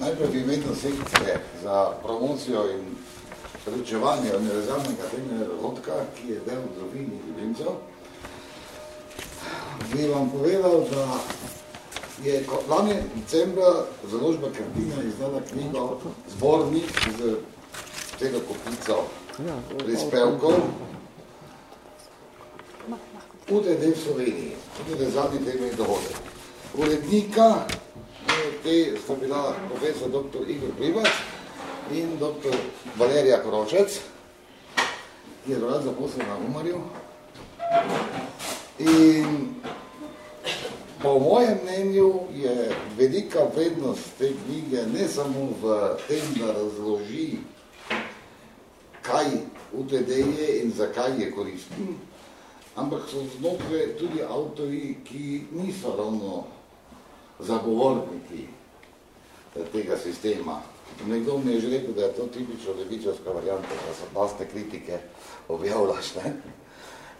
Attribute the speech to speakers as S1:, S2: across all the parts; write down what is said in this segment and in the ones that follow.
S1: najprej v imenu sekcije za promocijo in srečevanje univerzalnega temeljnega rodka, ki je del zdravini ljubimcev, bi vam povedal, da je lani decembra založba Krtina izdala knjigo Zbornik z tega kopico prispevkov. UTD v Sloveniji, UTD zadnji temeljni dohodek. Urednika te sta bila profesor dr. Igor Privac in dr. Valerija Kročec, ki je dorad zaposlil na Umarju. In po mojem mnenju je velika vrednost te knjige ne samo v tem, da razloži, kaj UTD je in zakaj je koristen, ampak so znotraj tudi avtori, ki niso ravno zagovorniki tega sistema. Nekdo mi je že rekel, da je to tipično levičarska varianta, da so pasne kritike objavljaš, ne?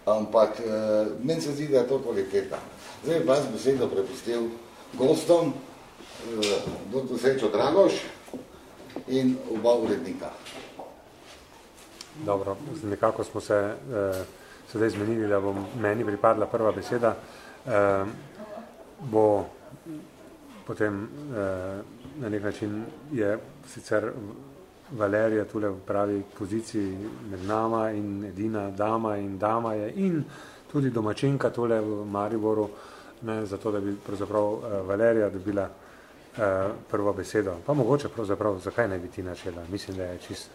S1: Ampak eh, meni se zdi, da je to kvaliteta. Zdaj vas besedo prepustil gostom, eh, dr. Sečo Dragoš in oba urednika.
S2: Dobro, nekako smo se eh, sedaj zmenili, da bom meni pripadla prva beseda. Eh, bo potem eh, na nek način je sicer Valerija tule v pravi poziciji med nama in edina dama in dama je in tudi domačinka tule v Mariboru, ne, zato da bi pravzaprav eh, Valerija dobila eh, prvo besedo. Pa mogoče pravzaprav, zakaj ne bi ti načela? Mislim, da je čist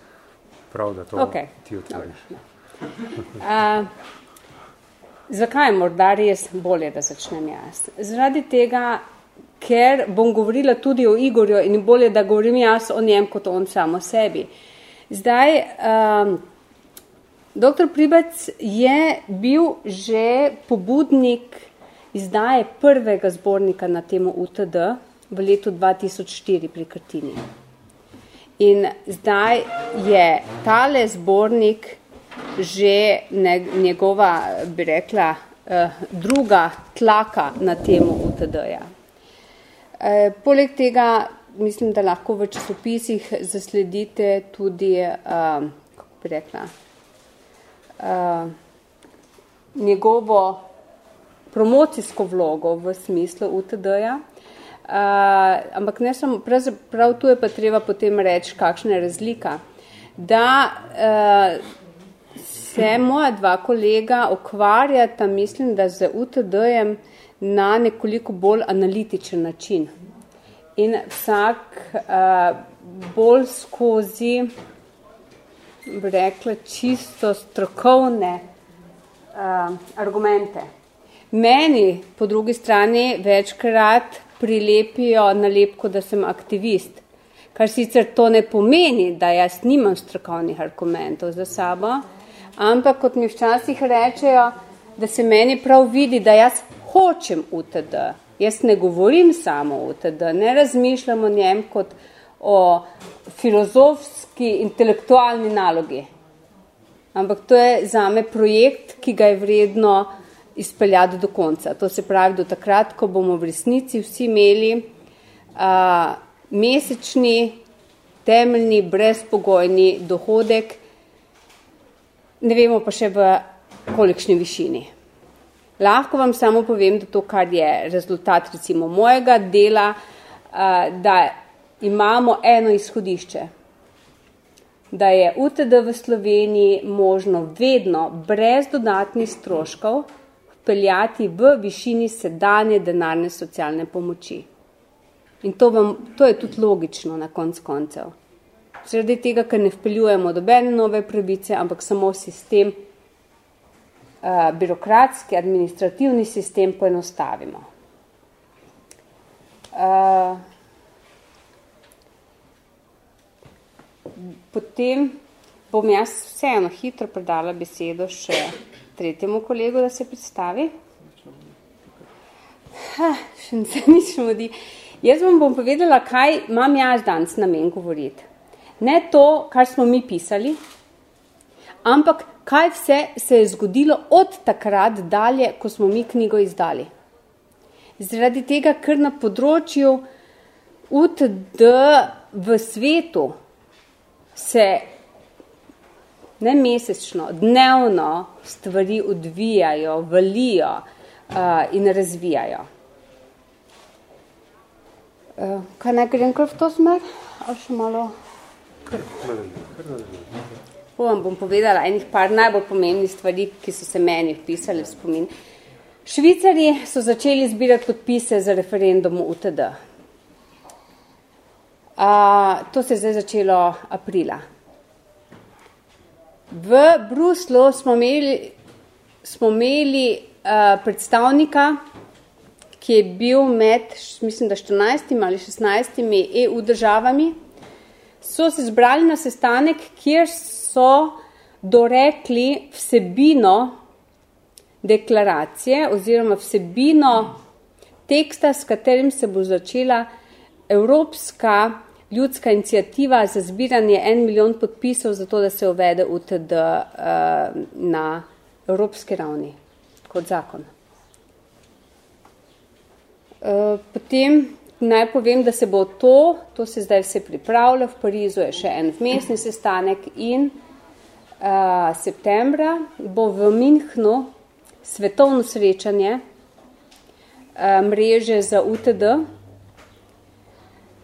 S2: prav, da to okay. ti otvoriš.
S3: uh, zakaj morda res bolje, da začnem jaz? Zaradi tega, ker bom govorila tudi o Igorju in bolje, da govorim jaz o njem, kot on samo sebi. Zdaj, um, dr. Pribac je bil že pobudnik izdaje prvega zbornika na temo UTD v letu 2004 pri Krtini. In zdaj je tale zbornik že ne, njegova, bi rekla, uh, druga tlaka na temu UTD-ja. Eh, poleg tega mislim, da lahko v časopisih zasledite tudi, uh, kako bi rekla, uh, njegovo promocijsko vlogo v smislu UTD-ja. Uh, ampak ne samo, prav tu je pa treba potem reči, kakšna je razlika. Da uh, se moja dva kolega okvarjata, mislim, da z UTD-jem uh, na nekoliko bolj analitičen način. In vsak uh, bolj skozi, bi rekla, čisto strokovne uh, argumente. Meni po drugi strani večkrat prilepijo nalepko, da sem aktivist, kar sicer to ne pomeni, da jaz nimam strokovnih argumentov za sabo, ampak kot mi včasih rečejo, da se meni prav vidi, da jaz hočem UTD. Jaz ne govorim samo o UTD, ne razmišljam o njem kot o filozofski, intelektualni nalogi. Ampak to je zame projekt, ki ga je vredno izpeljati do konca. To se pravi do takrat, ko bomo v resnici vsi imeli a, mesečni, temeljni, brezpogojni dohodek, ne vemo pa še v kolikšni višini. Lahko vam samo povem, da to, kar je rezultat recimo mojega dela, eh, da imamo eno izhodišče, da je UTD v Sloveniji možno vedno brez dodatnih stroškov peljati v višini sedanje denarne socialne pomoči. In to, vam, to je tudi logično na konc koncev. Sredi tega, ker ne vpeljujemo dobene nove pravice, ampak samo sistem birokratski, administrativni sistem poenostavimo. Uh, potem bom jaz vseeno hitro predala besedo še tretjemu kolegu, da se predstavi. Ha, še ne se nič modi. Jaz vam bom povedala, kaj imam jaz danes namen govoriti. Ne to, kar smo mi pisali, ampak kaj vse se je zgodilo od takrat dalje, ko smo mi knjigo izdali. Zaradi tega, ker na področju UTD v svetu se ne mesečno, dnevno stvari odvijajo, valijo uh, in razvijajo. Uh, kaj naj grem kar v to smer? Ali še malo? Bom, bom povedala enih par najbolj pomembnih stvari, ki so se meni vpisali v spomin. Švicari so začeli zbirati podpise za referendum UTD. Uh, to se je zdaj začelo aprila. V Bruslu smo imeli, smo imeli uh, predstavnika, ki je bil med, mislim, da 14 ali 16 EU državami, so se zbrali na sestanek, kjer so dorekli vsebino deklaracije oziroma vsebino teksta, s katerim se bo začela Evropska ljudska inicijativa za zbiranje en milijon podpisov za to, da se uvede UTD eh, na evropski ravni kot zakon. Uh, potem naj povem, da se bo to, to se zdaj vse pripravlja, v Parizu je še en vmesni sestanek in uh, septembra bo v Minhnu svetovno srečanje uh, mreže za UTD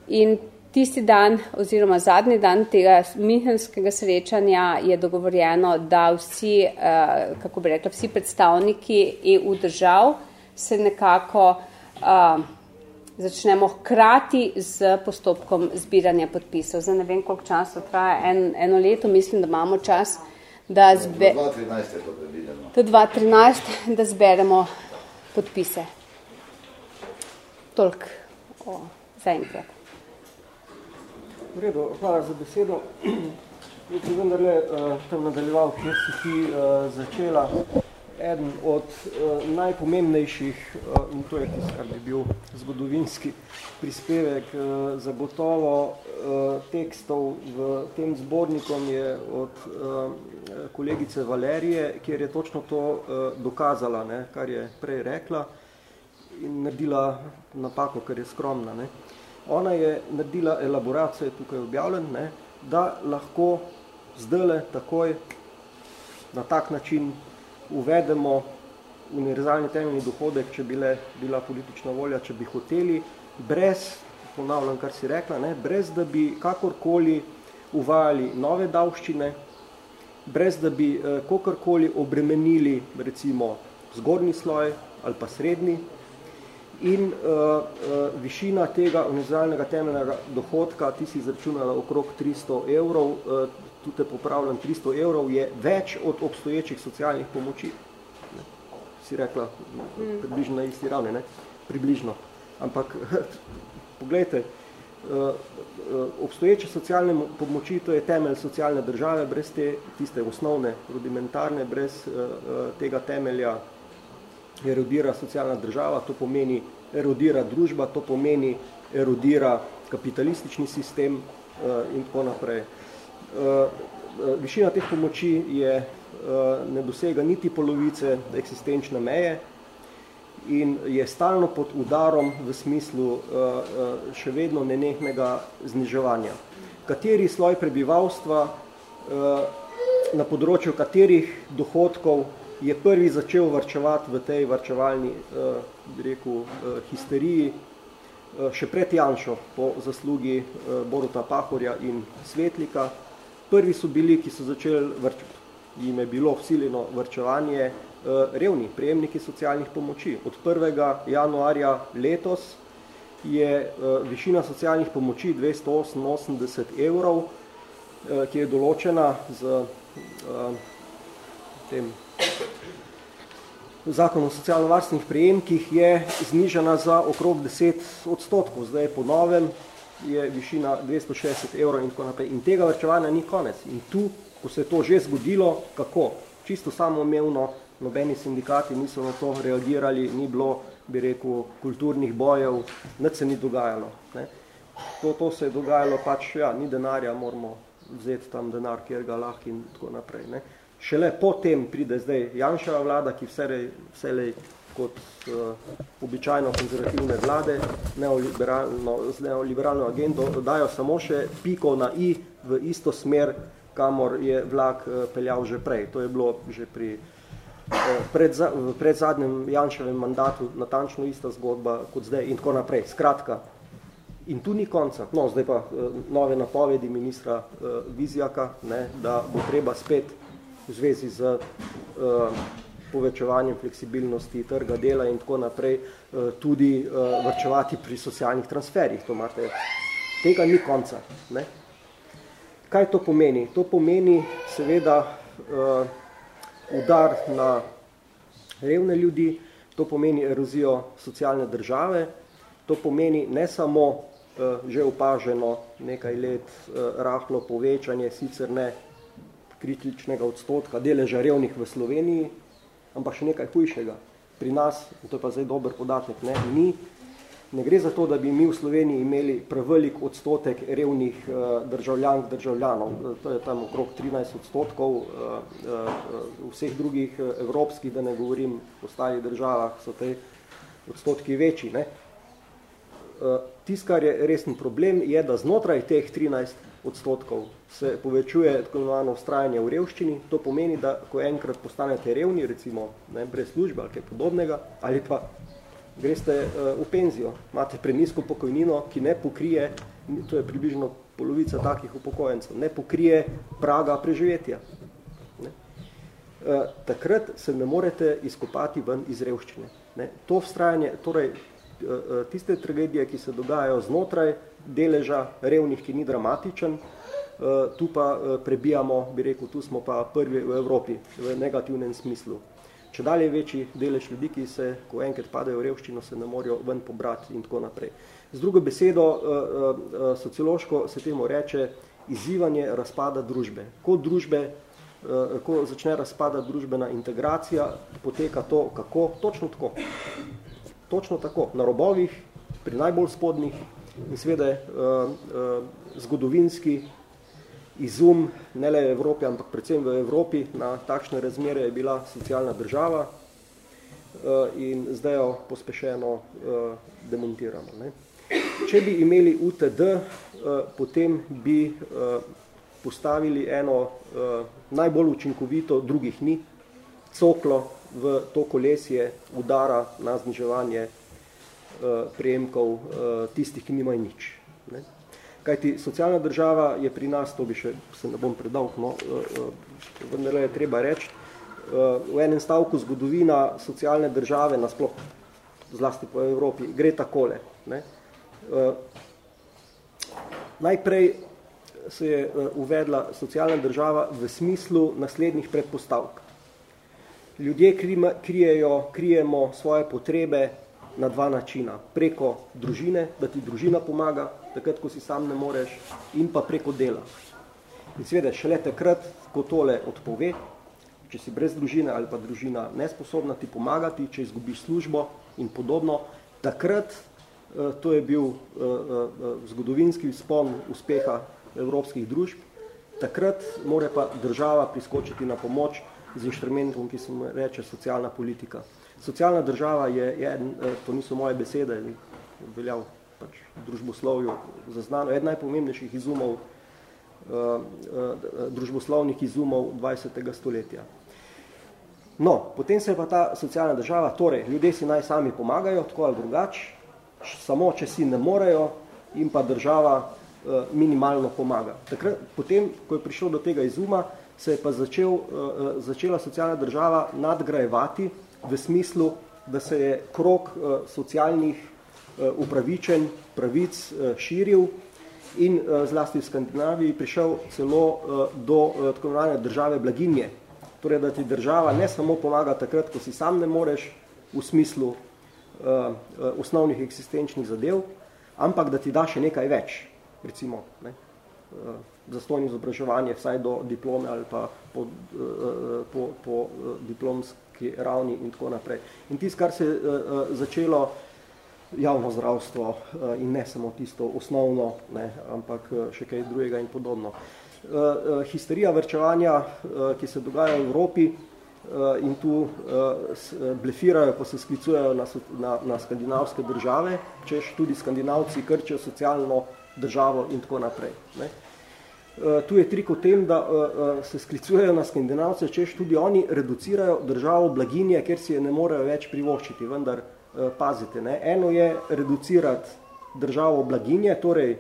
S3: in Tisti dan oziroma zadnji dan tega minhenskega srečanja je dogovorjeno, da vsi, eh, kako bi rekla, vsi predstavniki EU držav se nekako uh, začnemo hkrati z postopkom zbiranja podpisov. Zdaj ne vem, koliko časa traja, en, eno leto, mislim, da imamo čas, da, zbe... 2013 da zberemo podpise. Toliko o zaenkrat.
S4: V redu, hvala za besedo. Jaz bi vendarle uh, tam nadaljeval, kjer si ti uh, začela. Eden od uh, najpomembnejših, uh, in to je tisto, kar bi bil zgodovinski prispevek, uh, zagotovo uh, tekstov v tem zbornikom je od uh, kolegice Valerije, kjer je točno to uh, dokazala, ne, kar je prej rekla in naredila napako, ker je skromna. Ne. Ona je naredila elaboracijo, je tukaj objavljen, ne, da lahko zdajle takoj na tak način uvedemo univerzalni temeljni dohodek, če bile, bila politična volja, če bi hoteli, brez, ponavljam, kar si rekla, ne, brez da bi kakorkoli uvajali nove davščine, brez da bi eh, kakorkoli obremenili recimo zgornji sloj ali pa srednji, in uh, uh, višina tega univerzalnega temeljnega dohodka, ti si izračunala okrog 300 evrov, uh, tudi popravljam, 300 evrov je več od obstoječih socialnih pomoči. Ne? Si rekla, približno na isti ravni, ne? približno. Ampak, poglejte, uh, uh, obstoječe socialne pomoči, to je temelj socialne države, brez te tiste osnovne, rudimentarne, brez uh, tega temelja erodira socialna država, to pomeni erodira družba, to pomeni erodira kapitalistični sistem in tako naprej. Uh, višina teh pomoči je, uh, ne dosega niti polovice eksistenčne meje in je stalno pod udarom v smislu uh, uh, še vedno nenehnega zniževanja. Kateri sloj prebivalstva, uh, na področju katerih dohodkov je prvi začel varčevati v tej varčevalni uh, rekel, uh, histeriji, uh, še pred Janšo po zaslugi uh, Boruta Pahorja in Svetlika. Prvi so bili, ki so začeli vrčevati, jim je bilo vsiljeno vrčevanje, uh, revni prejemniki socialnih pomoči. Od 1. januarja letos je uh, višina socialnih pomoči 288 evrov, uh, ki je določena z tem zakon o socialno-varstvenih prejemkih je znižana za okrog 10 odstotkov. Zdaj po novem je višina 260 evrov in tako naprej. In tega vrčevanja ni konec. In tu, ko se je to že zgodilo, kako? Čisto samoumevno, nobeni sindikati niso na to reagirali, ni bilo, bi rekel, kulturnih bojev, nič se ni dogajalo. Ne? To, to se je dogajalo pač, ja, ni denarja, moramo vzeti tam denar, kjer ga lahko in tako naprej. Ne? Šele potem pride zdaj Janševa vlada, ki vselej, vselej kot uh, običajno konzervativne vlade neoliberalno, z neoliberalno agendo dajo samo še piko na i v isto smer, kamor je vlak uh, peljal že prej. To je bilo že pri uh, pred, v predzadnjem Janševem mandatu natančno ista zgodba kot zdaj in tako naprej. Skratka, in tu ni konca. No, zdaj pa nove napovedi ministra uh, Vizjaka, ne, da bo treba spet v zvezi z uh, povečevanjem fleksibilnosti trga dela in tako naprej, eh, tudi eh, vrčevati pri socialnih transferih. To imate, tega ni konca. Ne? Kaj to pomeni? To pomeni seveda uh, udar na revne ljudi, to pomeni erozijo socialne države, to pomeni ne samo že upaženo nekaj let rahlo povečanje, sicer ne kritičnega odstotka deleža revnih v Sloveniji, ampak še nekaj hujšega. Pri nas, in to je pa zdaj dober podatek, ne, ni, ne gre za to, da bi mi v Sloveniji imeli prevelik odstotek revnih uh, državljank, državljanov. To je tam okrog 13 odstotkov uh, uh, vseh drugih evropskih, da ne govorim v ostalih državah, so te odstotki večji. Ne. Uh, Tis, kar je resen problem, je, da znotraj teh 13 odstotkov se povečuje tako imenovano vztrajanje v revščini. To pomeni, da ko enkrat postanete revni, recimo ne, brez službe ali kaj podobnega, ali pa greste uh, v penzijo, imate prenisko pokojnino, ki ne pokrije, to je približno polovica takih upokojencev, ne pokrije praga preživetja. Ne. Uh, takrat se ne morete izkopati ven iz revščine. Ne. To vztrajanje, torej uh, tiste tragedije, ki se dogajajo znotraj deleža revnih, ki ni dramatičen, eh, tu pa eh, prebijamo, bi rekel, tu smo pa prvi v Evropi v negativnem smislu. Če dalje večji delež ljudi, ki se, ko enkrat padajo v revščino, se ne morajo ven pobrati in tako naprej. Z drugo besedo, eh, sociološko se temu reče izzivanje razpada družbe. Ko družbe, ko začne razpada družbena integracija, poteka to kako? Točno tako. Točno tako. Na robovih, pri najbolj spodnih, in uh, zgodovinski izum, ne le v Evropi, ampak predvsem v Evropi, na takšne razmere je bila socialna država uh, in zdaj jo pospešeno uh, demontiramo. Ne. Če bi imeli UTD, uh, potem bi postavili eno najbolj učinkovito, drugih ni, coklo v to kolesje udara na zniževanje Eh, prejemkov eh, tistih, ki nimajo nič. Ne? Kajti socialna država je pri nas, to bi še, se ne bom predal, no, eh, vendar je treba reči, v enem stavku zgodovina socialne države nasploh, zlasti po Evropi, gre takole. Ne? Najprej se je uvedla socialna država v smislu naslednjih predpostavk. Ljudje krijejo, krijemo svoje potrebe na dva načina. Preko družine, da ti družina pomaga, takrat, ko si sam ne moreš, in pa preko dela. In seveda, šele takrat, ko tole odpove, če si brez družine ali pa družina nesposobna ti pomagati, če izgubiš službo in podobno, takrat, eh, to je bil eh, eh, zgodovinski spon uspeha evropskih družb, takrat mora pa država priskočiti na pomoč z inštrumentom, ki se reče socialna politika. Socialna država je, je eh, to niso moje besede, veljav pač družboslovju zaznano, eden najpomembnejših izumov, uh, uh, družboslovnih izumov 20. stoletja. No, potem se pa ta socialna država, torej ljudje si naj sami pomagajo, tako ali drugač, samo če si ne morejo, in pa država minimalno pomaga. Takrat, potem, ko je prišlo do tega izuma, se je pa začel, začela socialna država nadgrajevati v smislu, da se je krok uh, socialnih uh, upravičen pravic uh, širil in zlasti v Skandinaviji prišel celo do tako države blaginje. Torej, da ti država ne samo pomaga takrat, ko si sam ne moreš v smislu osnovnih eksistenčnih zadev, ampak da ti da še nekaj več, recimo, ne, uh, zastojno izobraževanje vsaj do diplome ali pa po, po, po diplomski neki ravni in tako naprej. In tisto, kar se je uh, začelo javno zdravstvo uh, in ne samo tisto osnovno, ne, ampak še kaj drugega in podobno. Uh, uh, histerija vrčevanja, uh, ki se dogaja v Evropi, in tu blefirajo, ko se sklicujejo na, na, na skandinavske države, češ tudi skandinavci krčijo socialno državo in tako naprej. Ne. Tu je trik v tem, da se sklicujejo na skandinavce, češ tudi oni reducirajo državo blaginje, ker si je ne morejo več privoščiti, vendar pazite. Ne. Eno je reducirati državo blaginje, torej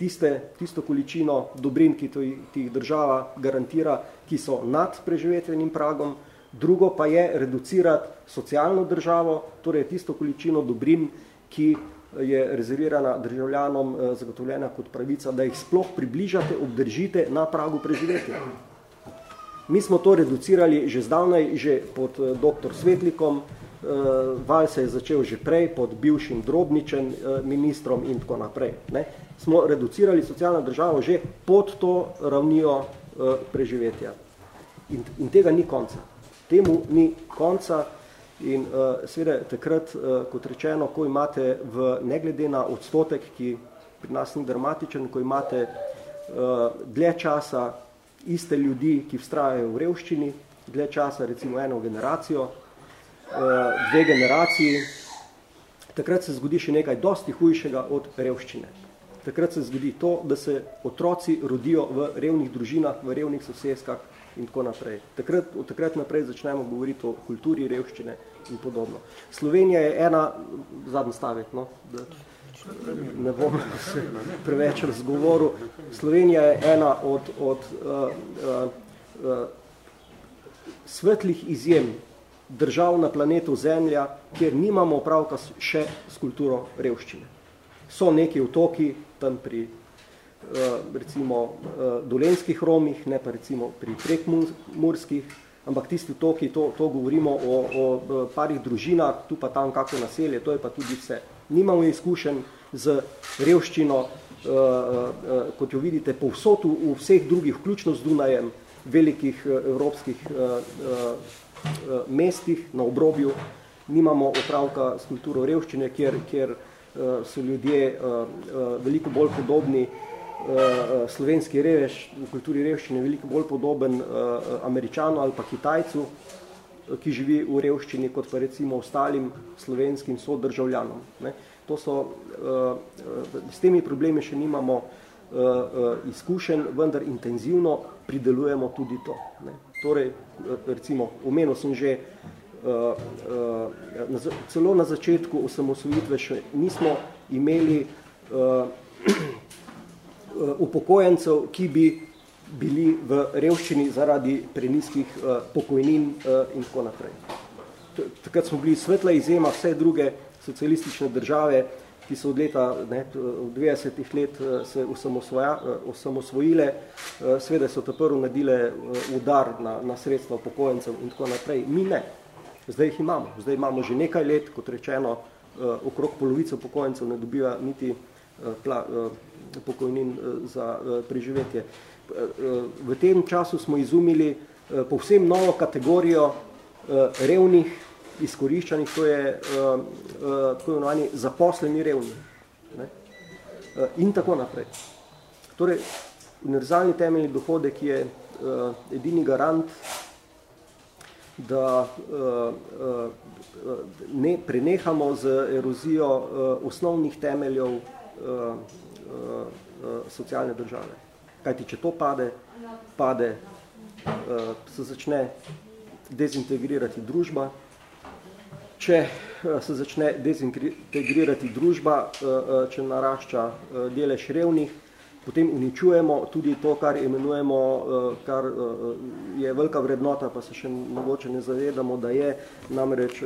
S4: tiste, tisto količino dobrin, ki to jih država garantira, ki so nad preživetvenim pragom, drugo pa je reducirati socialno državo, torej tisto količino dobrin, ki je rezervirana državljanom eh, zagotovljena kot pravica, da jih sploh približate, obdržite na pragu preživetja. Mi smo to reducirali že zdavnaj, že pod eh, dr. Svetlikom, eh, val se je začel že prej pod bivšim drobničen ministrom in tako naprej. Ne? Smo reducirali socialno državo že pod to ravnijo preživetja. In, in tega ni konca temu ni konca in uh, seveda takrat, uh, kot rečeno, ko imate v, ne glede na odstotek, ki pri nas ni dramatičen, ko imate uh, dlje časa iste ljudi, ki vstrajajo v revščini, dlje časa recimo eno generacijo, uh, dve generaciji, takrat se zgodi še nekaj dosti hujšega od revščine. Takrat se zgodi to, da se otroci rodijo v revnih družinah, v revnih soseskah, in tako naprej. Takrat, od takrat naprej začnemo govoriti o kulturi revščine in podobno. Slovenija je ena, zadnji stavek, no, da ne bom se preveč razgovoril, Slovenija je ena od, od uh, uh, uh, svetlih izjem držav na planetu Zemlja, kjer nimamo opravka še s kulturo revščine. So neki otoki tam pri recimo eh, dolenskih romih, ne pa recimo pri prekmurskih, ampak tisti toki, to, to govorimo o, o parih družinah, tu pa tam kako naselje, to je pa tudi vse. Nimamo izkušenj z revščino, eh, kot jo vidite, povsod v vseh drugih, vključno z Dunajem, velikih evropskih mestih na obrobju, nimamo opravka s kulturo revščine, kjer, kjer so ljudje veliko bolj podobni slovenski revež v kulturi revščine veliko bolj podoben uh, američanu ali pa kitajcu, ki živi v revščini, kot pa recimo ostalim slovenskim sodržavljanom. Ne. To so, s temi problemi še nimamo izkušen, vendar intenzivno pridelujemo tudi to. Ne. Torej, recimo, omenil sem že, celo na začetku osamosvojitve še nismo imeli Eh, upokojencev, ki bi bili v revščini zaradi preniskih eh, pokojnin eh, in tako naprej. Takrat smo bili svetla izjema vse druge socialistične države, ki so od leta ne, od 90 let se osamosvojile, sveda so ta prvo nadile udar na, na sredstva upokojencev in tako naprej. Mi ne. Zdaj jih imamo. Zdaj imamo že nekaj let, kot rečeno, okrog polovice upokojencev ne dobiva niti pla, pokojnin eh, za eh, preživetje. Eh, v tem času smo izumili povsem novo kategorijo revnih izkoriščanih, to je tako imenovani zaposleni revni. Ne? In tako naprej. Torej, univerzalni temeljni dohodek je edini garant, da ne prenehamo z erozijo osnovnih temeljev socialne države. Kajti, če to pade, pade, uh, se začne dezintegrirati družba. Če uh, se začne dezintegrirati družba, če narašča delež revnih, potem uničujemo tudi to, kar imenujemo, kar je velika vrednota, pa se še mogoče ne zavedamo, da je namreč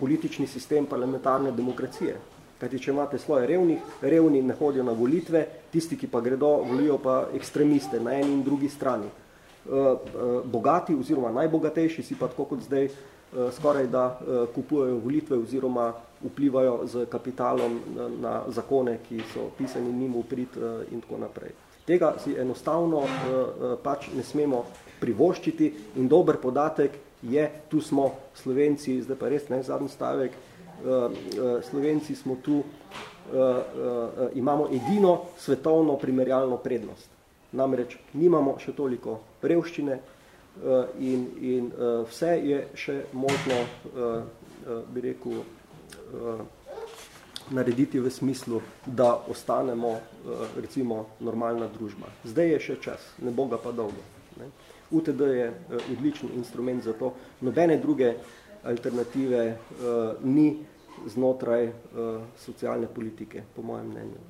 S4: politični sistem parlamentarne demokracije. Kajti, če imate svoje revnih, revni ne hodijo na volitve, tisti, ki pa gredo, volijo pa ekstremiste na eni in drugi strani. Eh, eh, bogati oziroma najbogatejši si pa tako kot zdaj eh, skoraj da kupujejo volitve oziroma vplivajo z kapitalom na zakone, ki so pisani njim uprit in tako naprej. Tega si enostavno pač ne smemo privoščiti in dober podatek je, tu smo Slovenci, zdaj pa res ne zadnji stavek, Slovenci smo tu, eh, imamo edino svetovno primerjalno prednost. Namreč nimamo še toliko revščine, in, in vse je še možno, bi rekel, narediti v smislu, da ostanemo recimo normalna družba. Zdaj je še čas, ne boga pa dolgo. Ne. UTD je odličen instrument za to. Nobene druge alternative ni znotraj socialne politike, po mojem mnenju.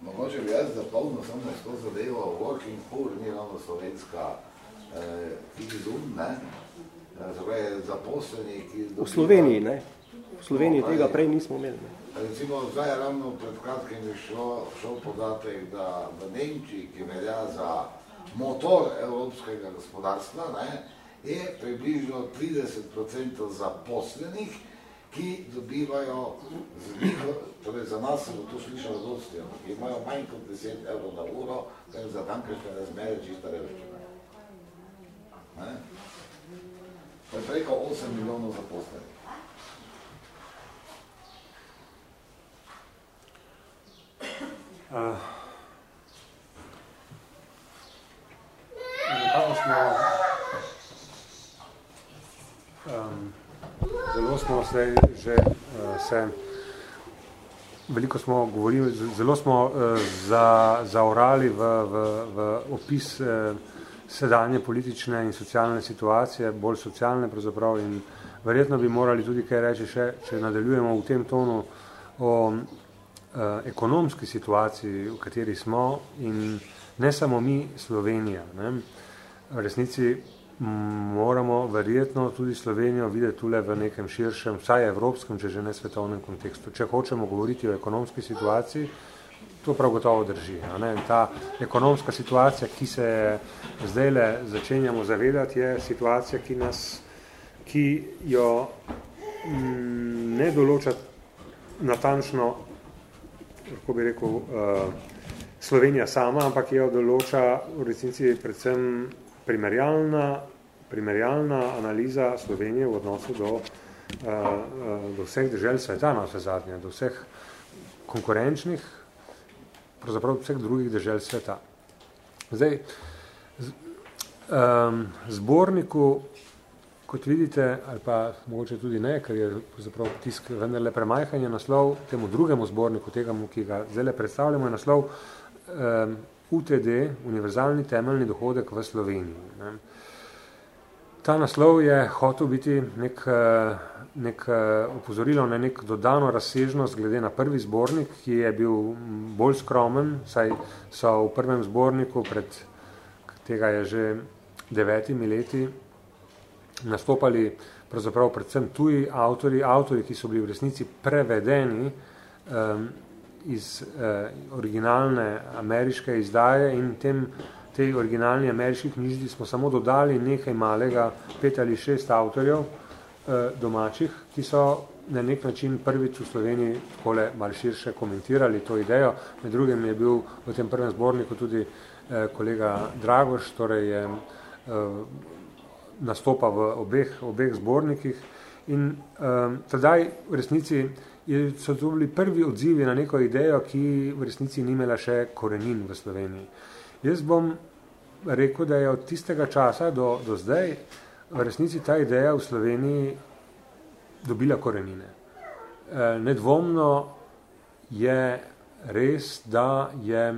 S1: Mogoče bi jaz zapolnil samo s to zadevo, working poor ni ravno slovenska eh, izum, ne? Zdaj, zaposleni, ki
S4: dobiva... V Sloveniji, ne? V Sloveniji no, tega prej nismo imeli. Ne?
S1: Recimo, zdaj ravno pred kratkim je šlo, šel podatek, da v Nemčiji, ki velja za motor evropskega gospodarstva, ne, je približno 30% zaposlenih, ki dobivajo z njih, torej za nas se bo to slišalo dosti, ki imajo manj kot 10 evrov na uro, kar za tamkajšnje razmere čista revščina. To je preko 8 milijonov zaposlenih.
S2: Uh, nekako smo um, zelo smo se že uh, se veliko smo govorili, zelo smo uh, za, zaorali v, v, v opis uh, sedanje politične in socialne situacije, bolj socialne pravzaprav in verjetno bi morali tudi kaj reči še, če nadaljujemo v tem tonu o uh, ekonomski situaciji, v kateri smo in ne samo mi, Slovenija. Ne. V resnici moramo verjetno tudi Slovenijo videti tule v nekem širšem, vsaj evropskem, če že ne svetovnem kontekstu. Če hočemo govoriti o ekonomski situaciji, to prav gotovo drži. Ne? Ta ekonomska situacija, ki se zdaj le začenjamo zavedati, je situacija, ki nas, ki jo m, ne določa natančno, kako bi rekel, uh, Slovenija sama, ampak jo določa v resnici predvsem primerjalna, primerjalna analiza Slovenije v odnosu do, uh, uh, do vseh držav sveta na vse zadnje, do vseh konkurenčnih, pravzaprav vseh drugih držav sveta. Zdaj, z, um, zborniku, kot vidite, ali pa mogoče tudi ne, ker je pravzaprav tisk vendarle premajhanje naslov, temu drugemu zborniku, tega, ki ga zdaj predstavljamo, je naslov um, UTD, univerzalni temeljni dohodek v Sloveniji. Ne. Ta naslov je hotel biti nek, nek upozorilo na nek dodano razsežnost glede na prvi zbornik, ki je bil bolj skromen, saj so v prvem zborniku pred tega je že devetimi leti nastopali pravzaprav predvsem tuji avtori, avtori, ki so bili v resnici prevedeni um, iz eh, originalne ameriške izdaje in tem, tej originalni ameriški knjižni smo samo dodali nekaj malega, pet ali šest avtorjev eh, domačih, ki so na nek način prvič v Sloveniji takole malo širše komentirali to idejo. Med drugim je bil v tem prvem zborniku tudi eh, kolega Dragoš, torej je eh, nastopa v obeh, obeh zbornikih in eh, tedaj v resnici je, so to bili prvi odzivi na neko idejo, ki v resnici ni imela še korenin v Sloveniji. Jaz bom rekel, da je od tistega časa do, do zdaj v resnici ta ideja v Sloveniji dobila korenine. E, nedvomno je res, da je e,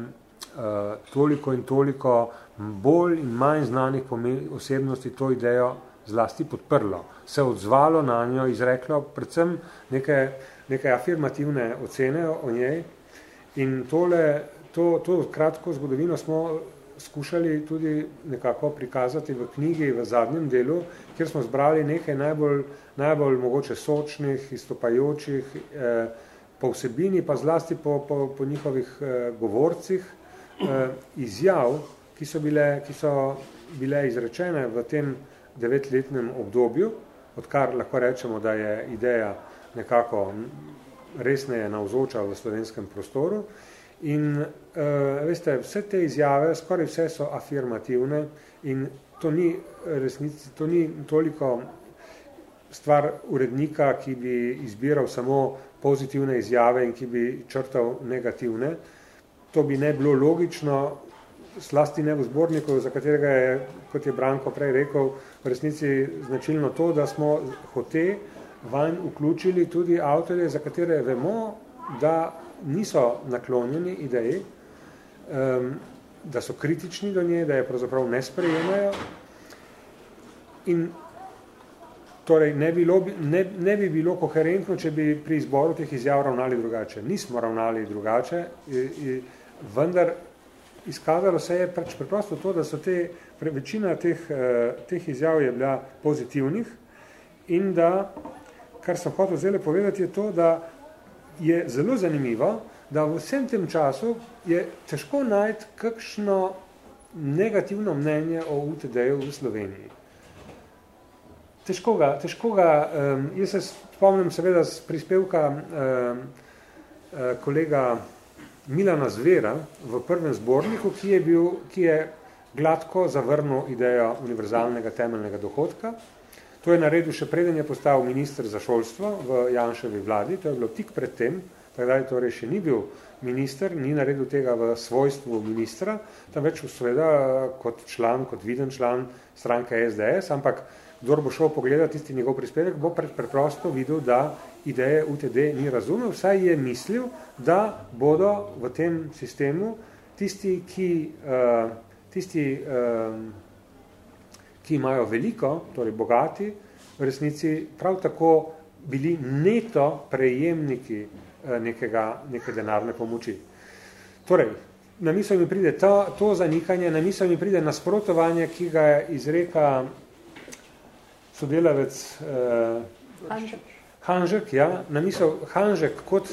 S2: toliko in toliko bolj in manj znanih osebnosti to idejo zlasti podprlo, se odzvalo na njo, izreklo predvsem nekaj neke afirmativne ocene o njej. In tole, to, to kratko zgodovino smo skušali tudi nekako prikazati v knjigi v zadnjem delu, kjer smo zbrali nekaj najbolj, najbolj mogoče sočnih, istopajočih, eh, po vsebini, pa zlasti po, po, po njihovih eh, govorcih, eh, izjav, ki so, bile, ki so bile izrečene v tem devetletnem obdobju, odkar lahko rečemo, da je ideja nekako resneje navzoča v slovenskem prostoru. In uh, veste, vse te izjave, skoraj vse so afirmativne in to ni resnici, to ni toliko stvar urednika, ki bi izbiral samo pozitivne izjave in ki bi črtal negativne. to bi ne bilo logično, slasti ne v zborniku, za katerega je, kot je Branko prej rekel, v resnici značilno to, da smo hote vanj vključili tudi avtorje, za katere vemo, da niso naklonjeni ideji, um, da so kritični do nje, da je pravzaprav ne sprejemajo. In torej ne, bilo, ne, ne bi bilo koherentno, če bi pri izboru teh izjav ravnali drugače. Nismo ravnali drugače, i, i, vendar izkazalo se je pač preprosto to, da so te, večina teh, eh, teh izjav je bila pozitivnih in da, kar sem hotel zdaj povedati, je to, da je zelo zanimivo, da v vsem tem času je težko najti kakšno negativno mnenje o UTD-ju v Sloveniji. Težko ga, težko ga um, jaz se spomnim seveda z prispevka um, kolega Milana Zvera v prvem zborniku, ki je, bil, ki je gladko zavrnil idejo univerzalnega temeljnega dohodka. To je naredil še preden je postal minister za šolstvo v Janševi vladi, to je bilo tik pred tem, takdaj torej še ni bil minister, ni naredil tega v svojstvu ministra, tam več seveda kot član, kot viden član stranke SDS, ampak kdor bo šel pogledati tisti njegov prispevek, bo preprosto videl, da ideje UTD ni razumel, vsaj je mislil, da bodo v tem sistemu tisti, ki, uh, tisti uh, ki imajo veliko, torej bogati, v resnici prav tako bili neto prejemniki eh, nekega, neke denarne pomoči. Torej, na misel mi pride to, to zanikanje, na misel mi pride nasprotovanje, ki ga izreka sodelavec eh,
S3: Hanžek.
S2: Hanžek, ja, na misel Hanžek kot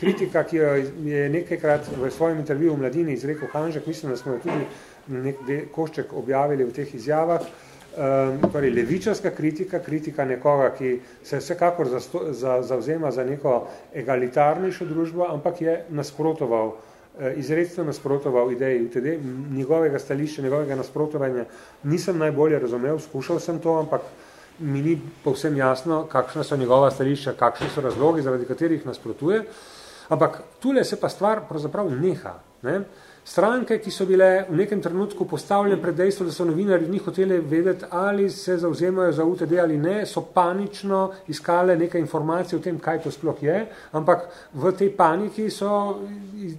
S2: kritika, ki jo je nekajkrat v svojem intervjuju v mladini izrekel Hanžek, mislim, da smo jo tudi nek košček objavili v teh izjavah, um, torej levičarska kritika, kritika nekoga, ki se vsekakor za, za, zavzema za neko egalitarnejšo družbo, ampak je nasprotoval, eh, izredno nasprotoval ideji UTD, njegovega stališča, njegovega nasprotovanja nisem najbolje razumel, skušal sem to, ampak mi ni povsem jasno, kakšna so njegova stališča, kakšni so razlogi, zaradi katerih nasprotuje, ampak tule se pa stvar pravzaprav neha. Ne? Stranke, ki so bile v nekem trenutku postavljene pred dejstvo, da so novinari njih hoteli vedeti, ali se zauzemajo za UTD ali ne, so panično iskale nekaj informacij o tem, kaj to sploh je, ampak v tej paniki so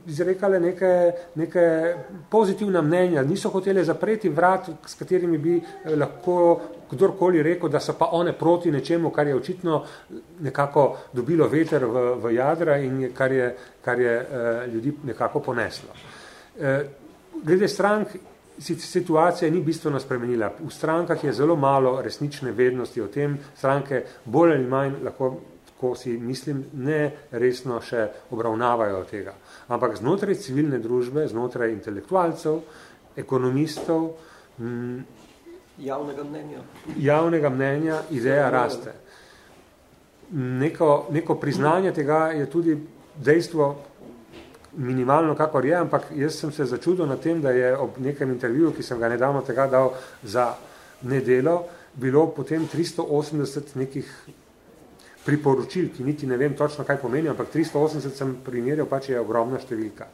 S2: izrekale neke, neke pozitivna mnenja, niso hoteli zapreti vrat, s katerimi bi eh, lahko kdorkoli rekel, da so pa one proti nečemu, kar je očitno nekako dobilo veter v, v jadra in kar je, kar je uh, ljudi nekako poneslo. Eh, glede strank, situacija ni bistveno spremenila. V strankah je zelo malo resnične vednosti o tem, stranke bolj ali manj lahko, ko si mislim, ne resno še obravnavajo tega. Ampak znotraj civilne družbe, znotraj intelektualcev, ekonomistov,
S4: m, javnega mnenja,
S2: javnega mnenja ideja raste. Neko, neko priznanje tega je tudi dejstvo, minimalno, kakor je, ampak jaz sem se začudil na tem, da je ob nekem intervjuju, ki sem ga nedavno tega dal za nedelo, bilo potem 380 nekih priporočil, ki niti ne vem točno, kaj pomeni, ampak 380 sem primerjal, pač je ogromna številka.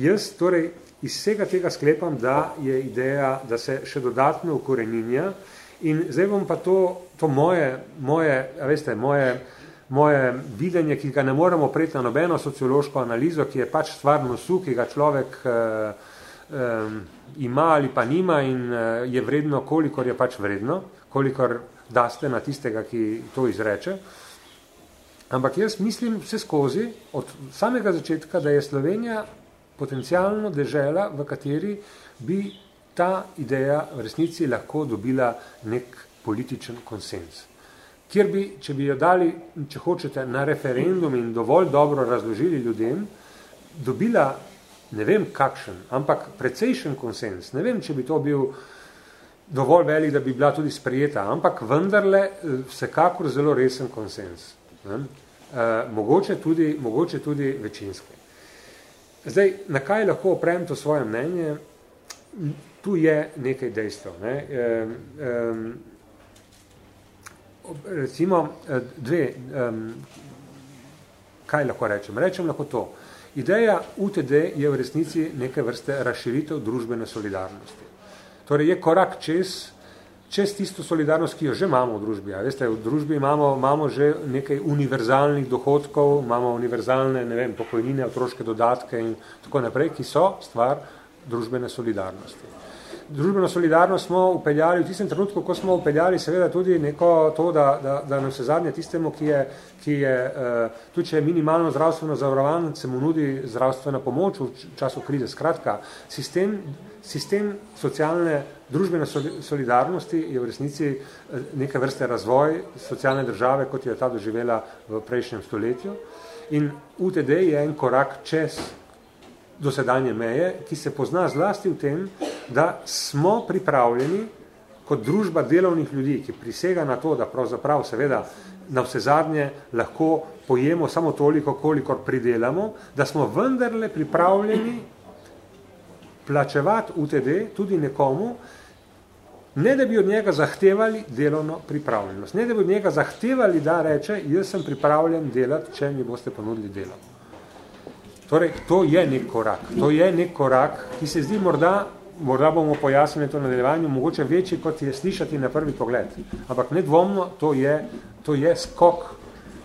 S2: Jaz torej iz vsega tega sklepam, da je ideja, da se še dodatno ukoreninja in zdaj bom pa to, to moje, moje, veste, moje, moje videnje, ki ga ne moremo preti na nobeno sociološko analizo, ki je pač stvar nosu, ki ga človek uh, um, ima ali pa nima in uh, je vredno, kolikor je pač vredno, kolikor daste na tistega, ki to izreče. Ampak jaz mislim vse skozi, od samega začetka, da je Slovenija potencialno dežela, v kateri bi ta ideja v resnici lahko dobila nek političen konsens kjer bi, če bi jo dali, če hočete, na referendum in dovolj dobro razložili ljudem, dobila, ne vem kakšen, ampak precejšen konsens. Ne vem, če bi to bil dovolj velik, da bi bila tudi sprijeta, ampak vendarle eh, vsekakor zelo resen konsens. Ne? E, mogoče, tudi, mogoče tudi večinski. Zdaj, na kaj lahko oprem to svoje mnenje? Tu je nekaj dejstev. Ne? E, e, recimo eh, dve, um, kaj lahko rečem? Rečem lahko to. Ideja UTD je v resnici neke vrste razširitev družbene solidarnosti. Torej je korak čez, čez tisto solidarnost, ki jo že imamo v družbi. A veste, v družbi imamo, imamo že nekaj univerzalnih dohodkov, imamo univerzalne, ne vem, pokojnine, otroške dodatke in tako naprej, ki so stvar družbene solidarnosti družbeno solidarnost smo upeljali v tistem trenutku, ko smo upeljali seveda tudi neko to, da, da, da nam se zadnje tistemu, ki je, ki je uh, tudi če je minimalno zdravstveno zavarovan, se mu nudi zdravstvena pomoč v času krize. Skratka, sistem, sistem socialne družbene solidarnosti je v resnici eh, neke vrste razvoj socialne države, kot je ta doživela v prejšnjem stoletju. In UTD je en korak čez dosedanje meje, ki se pozna zlasti v tem, da smo pripravljeni kot družba delovnih ljudi, ki prisega na to, da pravzaprav seveda na vse zadnje lahko pojemo samo toliko, kolikor pridelamo, da smo vendarle pripravljeni plačevati UTD tudi nekomu, ne da bi od njega zahtevali delovno pripravljenost, ne da bi od njega zahtevali, da reče, jaz sem pripravljen delati, če mi boste ponudili delo. Torej, to je nek korak. To je nek korak, ki se zdi morda, morda bomo pojasnili to nadaljevanju, mogoče večji, kot je slišati na prvi pogled. Ampak nedvomno, to je, to je skok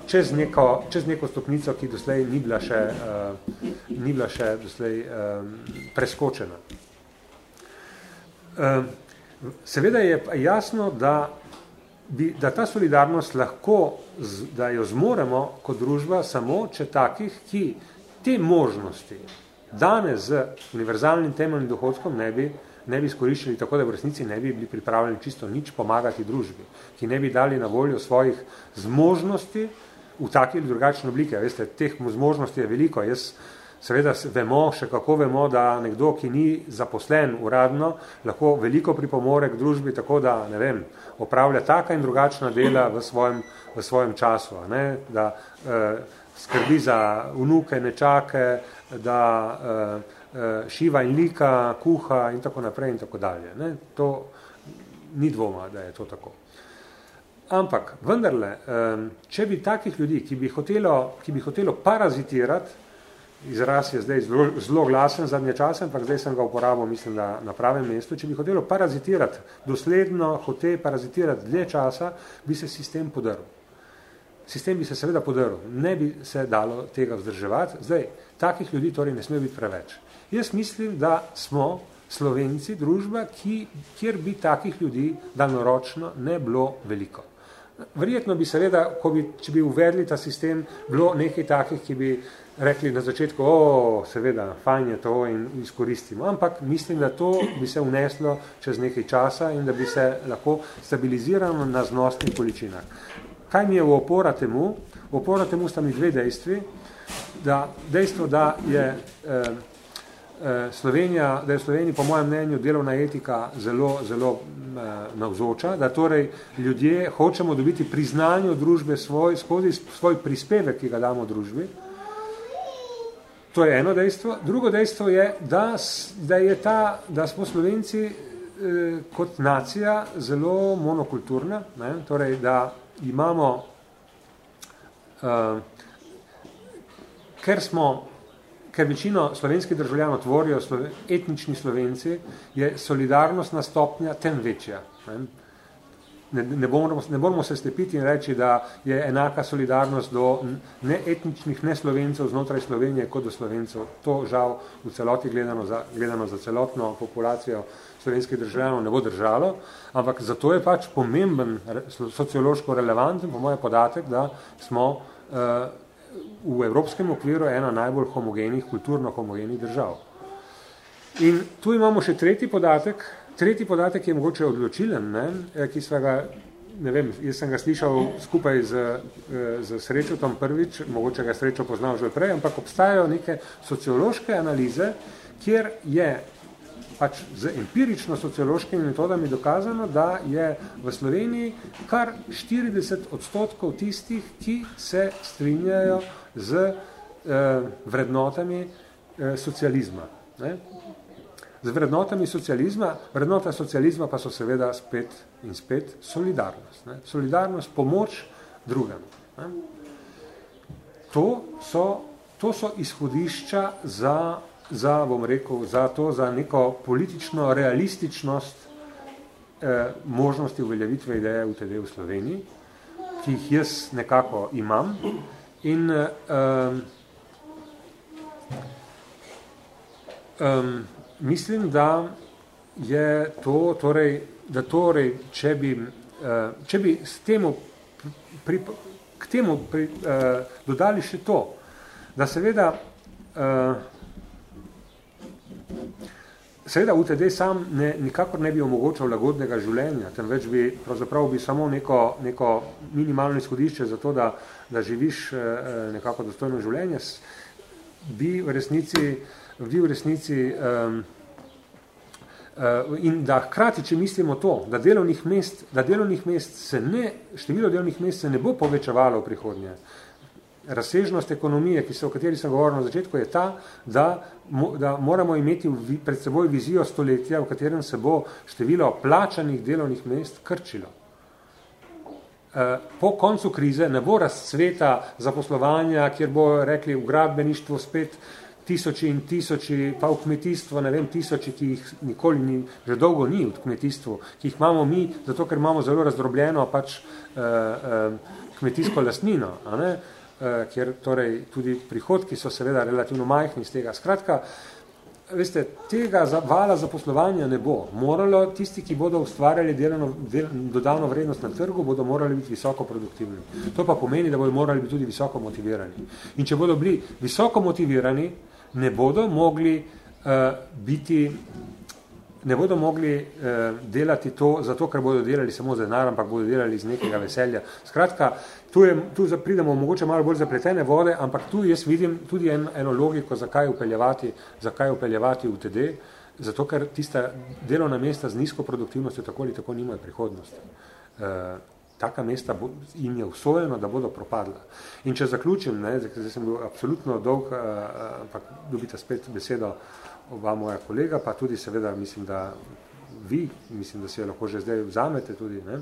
S2: čez neko, čez neko stopnico, ki doslej ni bila še, uh, ni bila še doslej um, preskočena. Um, seveda je jasno, da, bi, da ta solidarnost lahko, z, da jo zmoremo kot družba samo, če takih, ki te možnosti danes z univerzalnim temeljnim dohodkom ne bi, ne bi skoriščili tako, da v resnici ne bi bili pripravljeni čisto nič pomagati družbi, ki ne bi dali na voljo svojih zmožnosti v taki ali drugačni obliki. Veste, teh zmožnosti je veliko. Jaz seveda vemo, še kako vemo, da nekdo, ki ni zaposlen uradno, lahko veliko pripomore k družbi, tako da, ne vem, opravlja taka in drugačna dela v svojem, v svojem času. Ne? Da, eh, skrbi za vnuke, nečake, da uh, uh, šiva in lika, kuha in tako naprej in tako dalje. Ne? To ni dvoma, da je to tako. Ampak, vendarle, če bi takih ljudi, ki bi hotelo, ki bi hotelo parazitirati, izraz je zdaj zelo, zelo glasen zadnje čase, ampak zdaj sem ga uporabil, mislim, da na pravem mestu, če bi hotelo parazitirati, dosledno hote parazitirati dlje časa, bi se sistem podaril sistem bi se seveda podaril, ne bi se dalo tega vzdrževati. Zdaj, takih ljudi torej ne sme biti preveč. Jaz mislim, da smo Slovenci družba, ki, kjer bi takih ljudi daljnoročno ne bilo veliko. Verjetno bi seveda, ko bi, če bi uvedli ta sistem, bilo nekaj takih, ki bi rekli na začetku, o, seveda, fajn je to in izkoristimo. Ampak mislim, da to bi se vneslo čez nekaj časa in da bi se lahko stabilizirano na znosnih količinah. Kaj mi je v opora temu? V opora temu sta mi dve dejstvi. Da, dejstvo, da je eh, eh, Slovenija, da je v Sloveniji po mojem mnenju delovna etika zelo, zelo eh, navzoča, da torej ljudje hočemo dobiti priznanje od družbe svoj, skozi svoj prispevek, ki ga damo družbi. To je eno dejstvo. Drugo dejstvo je, da, da, je ta, da smo Slovenci eh, kot nacija zelo monokulturna, ne? torej da imamo, uh, ker smo, ker večino slovenskih državljanov tvorijo sloven, etnični slovenci, je solidarnostna stopnja tem večja. Ne? Ne, ne, bomo, ne bomo se stepiti in reči, da je enaka solidarnost do neetničnih neslovencev znotraj Slovenije kot do slovencev. To žal v celoti gledano za, gledano za celotno populacijo slovenskih državljanov ne bo držalo, ampak zato je pač pomemben sociološko relevanten, po moje podatek, da smo uh, v evropskem okviru ena najbolj homogenih, kulturno homogenih držav. In tu imamo še tretji podatek, tretji podatek je mogoče odločilen, ne, eh, ki sva ga, ne vem, jaz sem ga slišal skupaj z, eh, z srečotom prvič, mogoče ga srečo poznal že prej, ampak obstajajo neke sociološke analize, kjer je pač z empirično sociološkimi metodami dokazano, da je v Sloveniji kar 40 odstotkov tistih, ki se strinjajo z eh, vrednotami eh, socializma. Ne? Z vrednotami socializma, vrednota socializma pa so seveda spet in spet solidarnost. Ne? Solidarnost, pomoč drugemu. Ne? To so to so izhodišča za, za, bom rekel, za to, za neko politično realističnost eh, možnosti uveljavitve ideje UTD v Sloveniji, ki jih jaz nekako imam. In eh, um, mislim, da je to, torej, da torej, če bi, uh, če bi s temu pri, k temu pri, uh, dodali še to, da seveda uh, seveda UTD sam ne, nikakor ne bi omogočal lagodnega življenja, temveč bi pravzaprav bi samo neko, neko minimalno izhodišče za to, da, da živiš uh, nekako dostojno življenje, bi v resnici, bi v resnici um, Uh, in da hkrati, če mislimo to, da delovnih mest, da delovnih mest se ne, število delovnih mest se ne bo povečevalo v prihodnje. Razsežnost ekonomije, ki se, o kateri sem govoril na začetku, je ta, da, da moramo imeti v, pred seboj vizijo stoletja, v katerem se bo število plačanih delovnih mest krčilo. Uh, po koncu krize ne bo razcveta zaposlovanja, kjer bo rekli v gradbeništvu spet tisoči in tisoči, pa v kmetijstvo, ne vem, tisoči, ki jih nikoli ni, že dolgo ni v kmetijstvu, ki jih imamo mi, zato ker imamo zelo razdrobljeno pač eh, eh, kmetijsko lastnino, a ne? Eh, kjer torej tudi prihodki so seveda relativno majhni iz tega. Skratka, veste, tega vala zaposlovanja ne bo. Moralo, tisti, ki bodo ustvarjali delano, del, dodano vrednost na trgu, bodo morali biti visoko produktivni. To pa pomeni, da bodo morali biti tudi visoko motivirani. In če bodo bili visoko motivirani, ne bodo mogli uh, biti, ne bodo mogli uh, delati to, zato ker bodo delali samo za denar, ampak bodo delali iz nekega veselja. Skratka, tu, je, tu pridemo mogoče malo bolj zapletene vode, ampak tu jaz vidim tudi en, eno logiko, zakaj upeljevati, zakaj upeljevati v TD, zato ker tista delovna mesta z nizko produktivnostjo tako ali tako nimajo prihodnosti. Uh, taka mesta bo, jim je usvojeno, da bodo propadla. In če zaključim, ne, zdaj sem bil absolutno dolg, eh, eh, ampak dobite spet besedo oba moja kolega, pa tudi seveda mislim, da vi, mislim, da se jo lahko že zdaj vzamete tudi. Ne.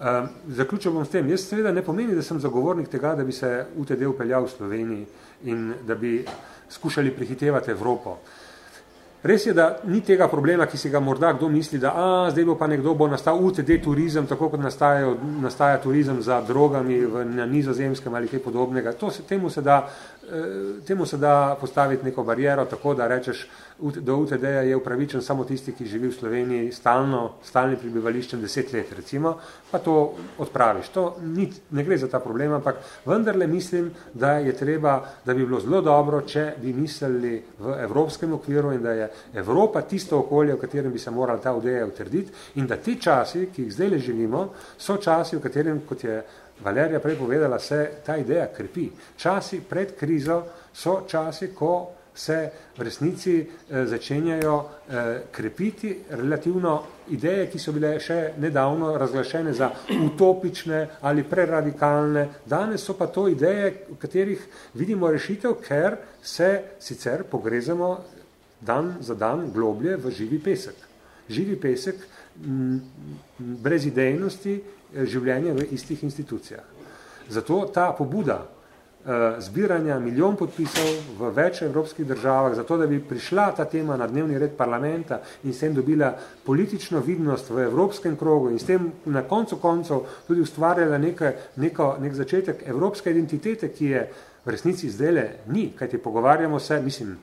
S2: Uh, zaključil bom s tem. Jaz seveda ne pomeni, da sem zagovornik tega, da bi se UTD upeljal v Sloveniji in da bi skušali prehitevati Evropo. Res je, da ni tega problema, ki si ga morda kdo misli, da a, zdaj bo pa nekdo bo nastal UTD turizem, tako kot nastaja, nastaja turizem za drogami v, na nizozemskem ali kaj podobnega. To se, temu, se da, temu se da postaviti neko barijero, tako da rečeš, do UTD-ja je upravičen samo tisti, ki živi v Sloveniji stalno, stalni prebivališčem deset let, recimo, pa to odpraviš. To ni, ne gre za ta problem, ampak vendarle mislim, da je treba, da bi bilo zelo dobro, če bi mislili v evropskem okviru in da je Evropa tisto okolje, v katerem bi se morala ta ideja utrditi in da ti časi, ki jih zdaj le živimo, so časi, v katerem, kot je Valerija prej povedala, se ta ideja krepi. Časi pred krizo so časi, ko se v resnici eh, začenjajo eh, krepiti relativno ideje, ki so bile še nedavno razglašene za utopične ali preradikalne. Danes so pa to ideje, v katerih vidimo rešitev, ker se sicer pogrezamo dan za dan globlje v živi pesek. Živi pesek brez idejnosti eh, življenja v istih institucijah. Zato ta pobuda Eh, zbiranja milijon podpisov v več evropskih državah, zato da bi prišla ta tema na dnevni red parlamenta in s tem dobila politično vidnost v evropskem krogu in s tem na koncu koncev tudi ustvarjala nekaj, neko, nek začetek evropske identitete, ki je v resnici zdele ni, kajti pogovarjamo se, mislim,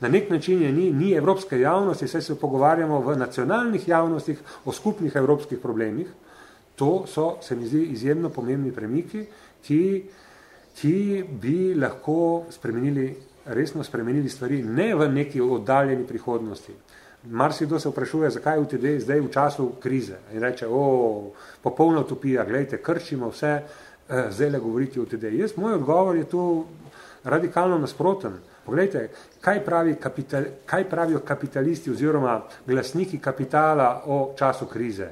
S2: na nek način je ni, ni evropske javnosti, saj se pogovarjamo v nacionalnih javnostih o skupnih evropskih problemih. To so, se mi zdi, izjemno pomembni premiki, ki ki bi lahko spremenili, resno spremenili stvari, ne v neki oddaljeni prihodnosti. Marsikdo se vprašuje, zakaj v TD zdaj v času krize in reče, o, popolna utopija, gledajte, krčimo vse, eh, zdaj le govoriti o TD. Jaz, moj odgovor je tu radikalno nasproten. Poglejte, kaj, pravi kapital, kaj pravijo kapitalisti oziroma glasniki kapitala o času krize.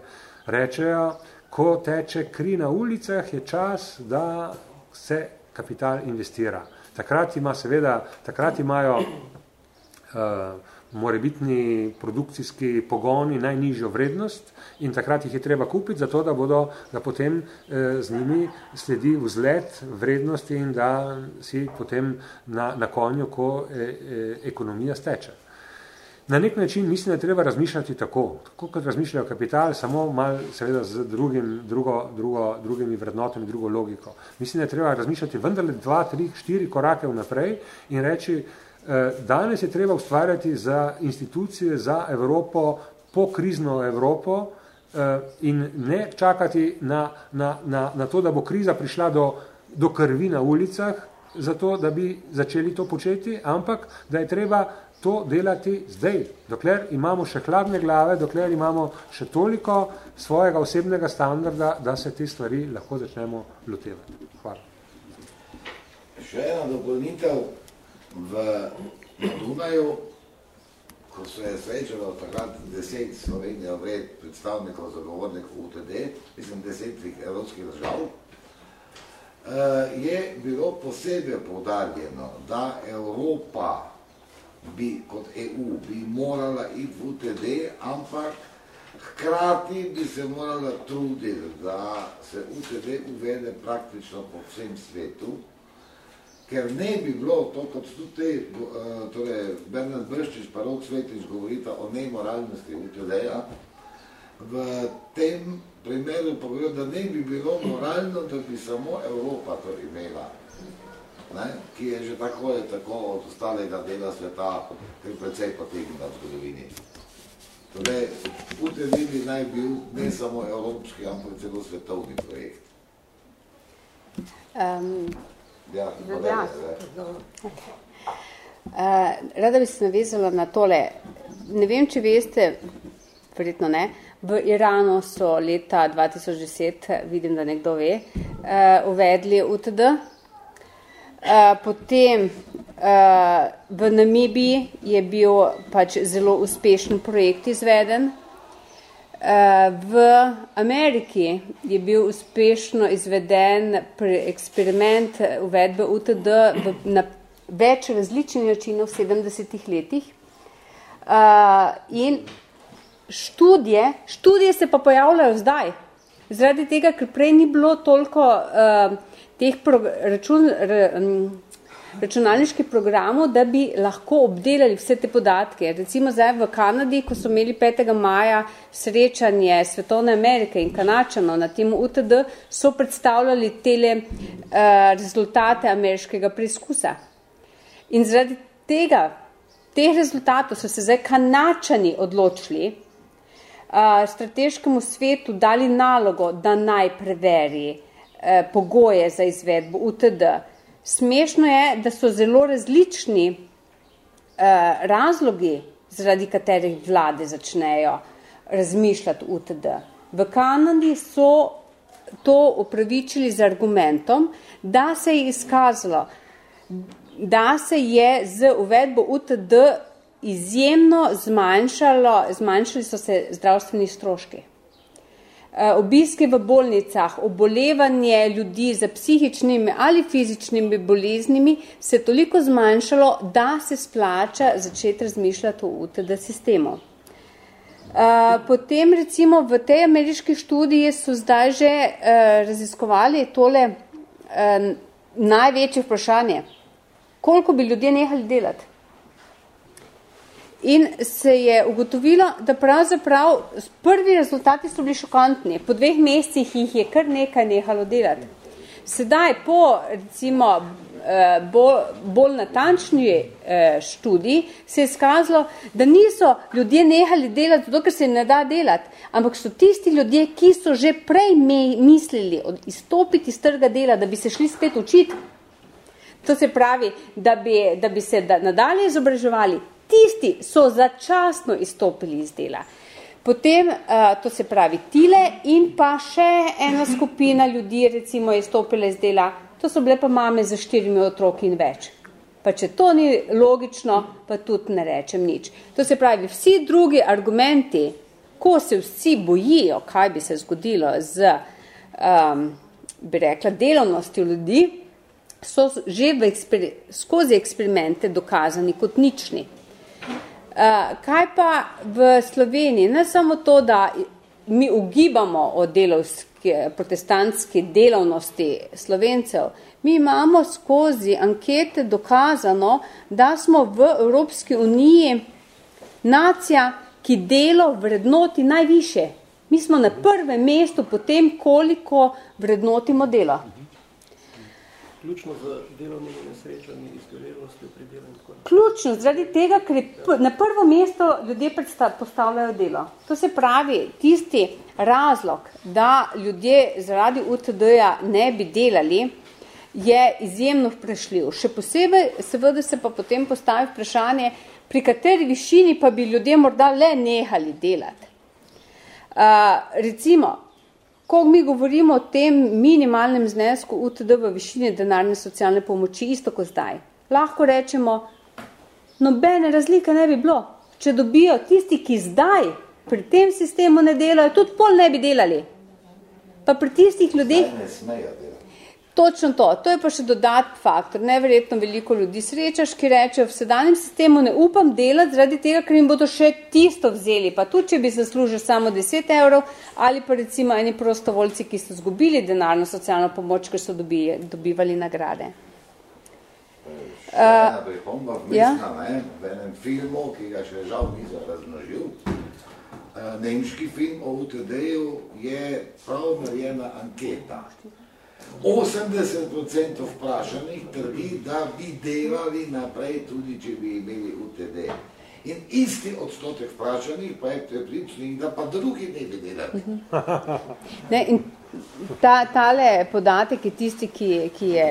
S2: Rečejo, ko teče kri na ulicah, je čas, da se kapital investira. Takrat ima seveda, takrat imajo uh, morebitni produkcijski pogoni najnižjo vrednost in takrat jih je treba kupiti, zato da bodo da potem eh, z njimi sledi vzlet vrednosti in da si potem na, na konju, ko eh, eh, ekonomija steče. Na nek način mislim, da treba razmišljati tako, tako kot razmišljajo kapital, samo mal seveda z drugim, drugo, drugo, drugimi vrednotami, drugo logiko. Mislim, da treba razmišljati vendarle dva, tri, štiri korake vnaprej in reči, eh, danes je treba ustvarjati za institucije, za Evropo, po krizno Evropo eh, in ne čakati na, na, na, na to, da bo kriza prišla do, do krvi na ulicah, zato da bi začeli to početi, ampak da je treba to delati zdaj, dokler imamo še hladne glave, dokler imamo še toliko svojega osebnega standarda, da se te stvari lahko začnemo lotevati. Hvala.
S1: Še ena dopolnitev v Dunaju, ko se je srečalo takrat deset Slovenije vred predstavnikov zagovornikov UTD, mislim desetih evropskih držav, eh, je bilo posebej poudarjeno, da Evropa bi kot EU bi morala iti v UTD, ampak hkrati bi se morala truditi, da se UTD uvede praktično po vsem svetu, ker ne bi bilo to, kot tudi te, eh, torej Bernard Brščič pa Rok Svetič govorita o nemoralnosti UTD-ja, v tem primeru pa da ne bi bilo moralno, da bi samo Evropa to imela ne, ki je že tako je tako od ostalega dela sveta, kar precej potegnila v zgodovini. Torej, UTV naj bil ne samo evropski, ampak celo svetovni projekt.
S3: Um,
S1: ja,
S3: ja. Okay. Uh, rada bi se navezala na tole. Ne vem, če veste, verjetno ne, v Iranu so leta 2010, vidim, da nekdo ve, uh, uvedli UTD, Eh, potem uh, v Namibiji je bil pač zelo uspešen projekt izveden. Uh, v Ameriki je bil uspešno izveden eksperiment uvedbe UTD v, na več različnih načinov v 70-ih letih. Uh, in študije, študije se pa pojavljajo zdaj. Zaradi tega, ker prej ni bilo toliko uh, teh pro, račun, računalniških programov, da bi lahko obdelali vse te podatke. Recimo zdaj v Kanadi, ko so imeli 5. maja srečanje Svetovne Amerike in Kanačano na tem UTD, so predstavljali tele uh, rezultate ameriškega preizkusa. In zaradi tega, teh rezultatov so se zdaj Kanačani odločili, uh, strateškemu svetu dali nalogo, da naj preveri uh, Eh, pogoje za izvedbo UTD. Smešno je, da so zelo različni eh, razlogi, zaradi katerih vlade začnejo razmišljati UTD. V Kanadi so to upravičili z argumentom, da se je izkazalo, da se je z uvedbo UTD izjemno zmanjšalo, zmanjšali so se zdravstveni stroški. Eh, obiske v bolnicah, obolevanje ljudi za psihičnimi ali fizičnimi boleznimi se je toliko zmanjšalo, da se splača začeti razmišljati o UTD sistemu. Eh, potem recimo v tej ameriški študiji so zdaj že eh, raziskovali tole največje vprašanje. Koliko bi ljudje nehali delati? In se je ugotovilo, da pravzaprav prvi rezultati so bili šokantni. Po dveh mesecih jih je kar nekaj nehalo delati. Sedaj, po recimo eh, bolj, bolj natančni eh, študiji, se je skazalo, da niso ljudje nehali delati, zato ker se ne da delati, ampak so tisti ljudje, ki so že prej mislili izstopiti iz trga dela, da bi se šli spet učiti, to se pravi, da bi, da bi se da nadalje izobraževali, tisti so začasno izstopili iz dela. Potem, uh, to se pravi tile in pa še ena skupina ljudi recimo je izstopila iz dela, to so bile pa mame za štirimi otroki in več. Pa če to ni logično, pa tudi ne rečem nič. To se pravi, vsi drugi argumenti, ko se vsi bojijo, kaj bi se zgodilo z, um, bi rekla, delovnosti ljudi, so že v eksper skozi eksperimente dokazani kot nični. Kaj pa v Sloveniji? Ne samo to, da mi ugibamo o delovske, protestantski delovnosti slovencev, mi imamo skozi ankete dokazano, da smo v Evropski uniji nacija, ki delo vrednoti najviše. Mi smo na prvem mestu po tem, koliko vrednotimo delo.
S4: Ključno z delovnimi nesrečami, izgorelostjo pri delu in tako.
S3: Ključno, zaradi tega, ker na prvo mesto ljudje postavljajo delo. To se pravi, tisti razlog, da ljudje zaradi UTD-ja ne bi delali, je izjemno vprašljiv. Še posebej seveda se pa potem postavi vprašanje, pri kateri višini pa bi ljudje morda le nehali delati. Uh, recimo, ko mi govorimo o tem minimalnem znesku UTD v višini denarne socialne pomoči, isto kot zdaj, lahko rečemo, nobene razlike ne bi bilo. Če dobijo tisti, ki zdaj pri tem sistemu ne delajo, tudi pol ne bi delali. Pa pri tistih ljudeh...
S1: Ne smejo delati.
S3: Točno to. To je pa še dodat faktor. Neverjetno veliko ljudi srečaš, ki reče, v sedanjem sistemu ne upam delati zaradi tega, ker jim bodo še tisto vzeli. Pa tudi, če bi zaslužil samo 10 evrov ali pa recimo eni prostovoljci, ki so zgubili denarno socialno pomoč, ker so dobili, dobivali nagrade.
S1: Uh, pripomba v ja? ne, v enem filmu, ki ga še žal niso razmnožil, uh, nemški film o UTD-ju je prav narejena anketa. 80% vprašanih trdi, da bi delali naprej, tudi če bi imeli UTD. In isti odstotek vprašanih pa je prepričanih, da pa drugi ne bi delali.
S3: Ne, in ta, tale podatek je tisti, ki, ki je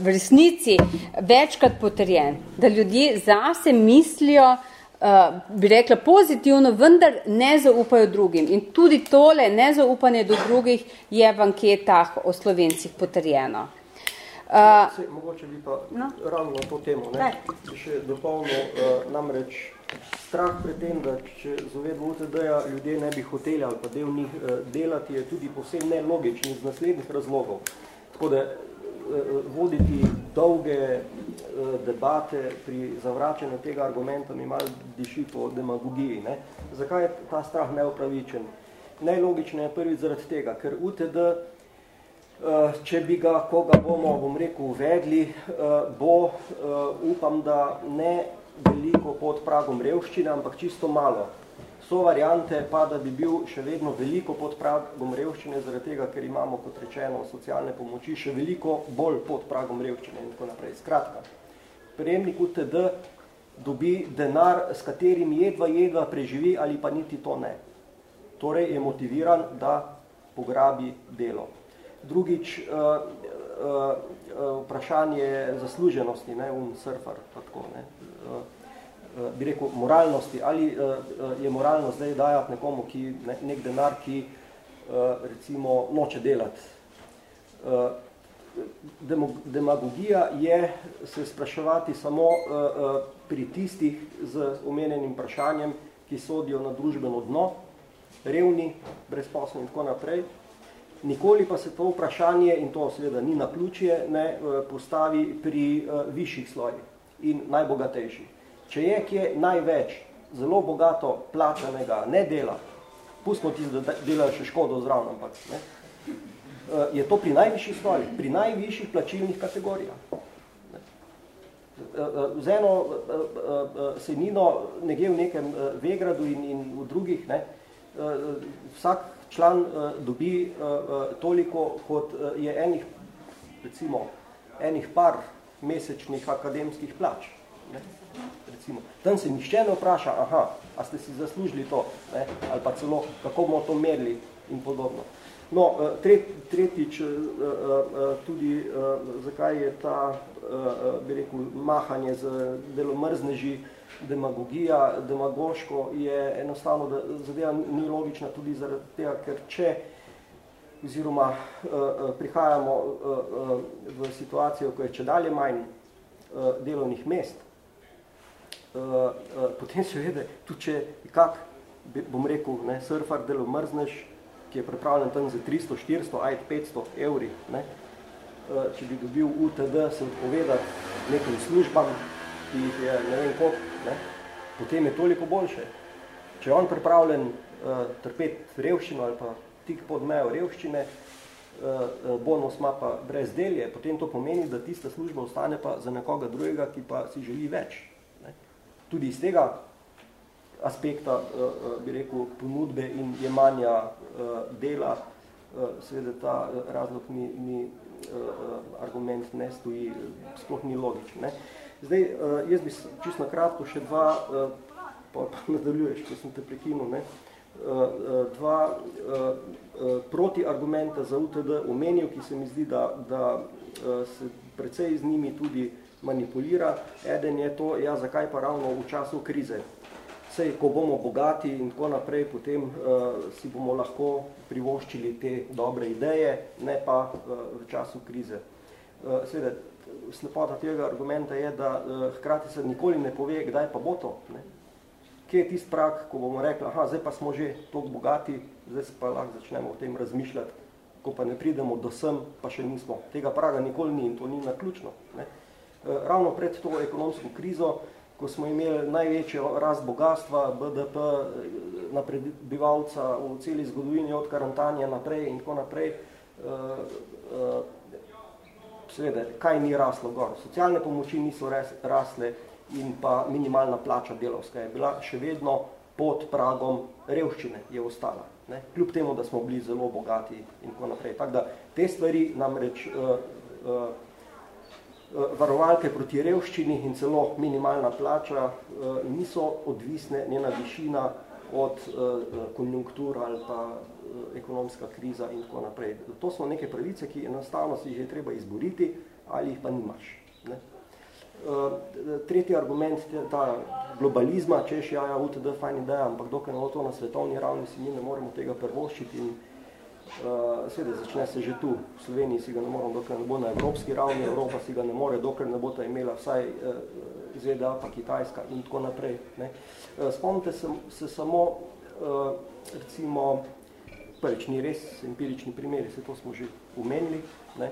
S3: v resnici večkrat potrjen, da ljudje zase mislijo, uh, bi rekla pozitivno, vendar ne zaupajo drugim. In tudi tole nezaupanje do drugih je v anketah o slovencih potrjeno.
S4: Uh, Se, mogoče bi pa no? ravno na to temo, ne? Bi še dopolnil uh, namreč strah pred tem, da če z uvedbo UTD-ja ljudje ne bi hoteli ali pa del njih uh, delati, je tudi povsem nelogični iz naslednjih razlogov. Tako da Eh, voditi dolge eh, debate pri zavračanju tega argumenta mi malo diši po demagogiji. Ne? Zakaj je ta strah neupravičen? Najlogično je prvi zaradi tega, ker UTD, eh, če bi ga, ko ga bomo, bom rekel, uvedli, bo, upam, da ne veliko pod pragom revščine, ampak čisto malo. So variante pa, da bi bil še vedno veliko pod pragom revščine, zaradi tega, ker imamo, kot rečeno, socialne pomoči še veliko bolj pod pragom revščine in tako naprej. Skratka, prejemnik UTD dobi denar, s katerim jedva jedva preživi ali pa niti to ne. Torej je motiviran, da pograbi delo. Drugič, uh, uh, uh, vprašanje zasluženosti, ne, un surfer, tako, ne. Eh, bi rekel, moralnosti, ali eh, eh, je moralno zdaj dajati nekomu, ki nek denar, ki recimo noče delati. Demagogija je se spraševati samo pri tistih z omenjenim vprašanjem, ki sodijo na družbeno dno, revni, brezposobni in tako naprej. Nikoli pa se to vprašanje, in to seveda ni na ključje, ne postavi pri višjih slojih in najbogatejših. Če je kje največ zelo bogato plačanega ne dela, pustimo tisto, da delajo še škodo zravno, ampak ne, eh, je to pri najvišjih stvari, pri najvišjih plačilnih kategorijah. Eh, eh, z eno senino nekje v nekem Vegradu in, in v drugih, ne, vsak član dobi toliko, kot je enih, recimo, enih par mesečnih akademskih plač. Ne recimo. Tam se nišče ne vpraša, aha, a ste si zaslužili to, ne? ali pa celo, kako bomo to merili in podobno. No, eh, tretjič, eh, eh, tudi zakaj je ta, bi rekel, mahanje z delomrzneži, demagogija, demagoško je enostavno, da zadeva ni logična tudi zaradi tega, ker če oziroma prihajamo v situacijo, ko je če dalje manj delovnih mest, potem seveda, tudi če kak, bom rekel, ne, surfar delo mrzneš, ki je pripravljen tam za 300, 400, ajt 500 evri, ne, uh, če bi dobil UTD se odpovedati nekim službam, ki jih je ne vem koliko, ne, potem je toliko boljše. Če je on pripravljen uh, trpeti revščino ali pa tik pod mejo revščine, uh, bonus ima pa brez delje, potem to pomeni, da tista služba ostane pa za nekoga drugega, ki pa si želi več. Tudi iz tega aspekta, uh, bi rekel, ponudbe in jemanja uh, dela, uh, seveda ta razlog ni, ni uh, argument ne stoji, sploh ni logičen. Ne? Zdaj, uh, jaz bi čisto na kratko še dva, uh, pa, pa nadaljuješ, če sem te prekinul, ne? Uh, dva uh, uh, protiargumenta za UTD omenil, ki se mi zdi, da, da uh, se precej z njimi tudi manipulira. Eden je to, ja, zakaj pa ravno v času krize sej, ko bomo bogati in tako naprej, potem uh, si bomo lahko privoščili te dobre ideje, ne pa uh, v času krize. Uh, seveda, slepota tega argumenta je, da uh, hkrati se nikoli ne pove, kdaj pa bo to. Ne? Kje je tist prak, ko bomo rekli, aha, zdaj pa smo že toliko bogati, zdaj pa lahko začnemo o tem razmišljati, ko pa ne pridemo do sem, pa še nismo. Tega praga nikoli ni in to ni naključno. Ne? Uh, ravno pred to ekonomsko krizo ko smo imeli največjo rast bogatstva, BDP na prebivalca v celi zgodovini od karantanja naprej in tako naprej, eh, eh, seveda, kaj ni raslo gor? Socialne pomoči niso rasle in pa minimalna plača delovska je bila še vedno pod pragom revščine je ostala. Ne? Kljub temu, da smo bili zelo bogati in tako naprej. Tako da te stvari namreč uh, uh, Eh, varovalke proti revščini in celo minimalna plača eh, niso odvisne njena višina od eh, konjunktur ali pa ekonomska kriza in tako naprej. To so neke pravice, ki enostavno si jih je treba izboriti ali jih pa nimaš. Ne? Tretji argument, ta globalizma, češ, ja, ja, UTD, fajn ideja, ampak dokaj na to na svetovni ravni si mi ne moremo tega prvoščiti in seveda začne se že tu, v Sloveniji si ga ne moremo, dokler ne bo na evropski ravni, Evropa si ga ne more, dokler ne bo ta imela vsaj uh, ZDA pa Kitajska in tako naprej. Ne. Uh, spomnite se, se samo, uh, recimo, prvič, ni res empirični primeri, se to smo že umenili, ne.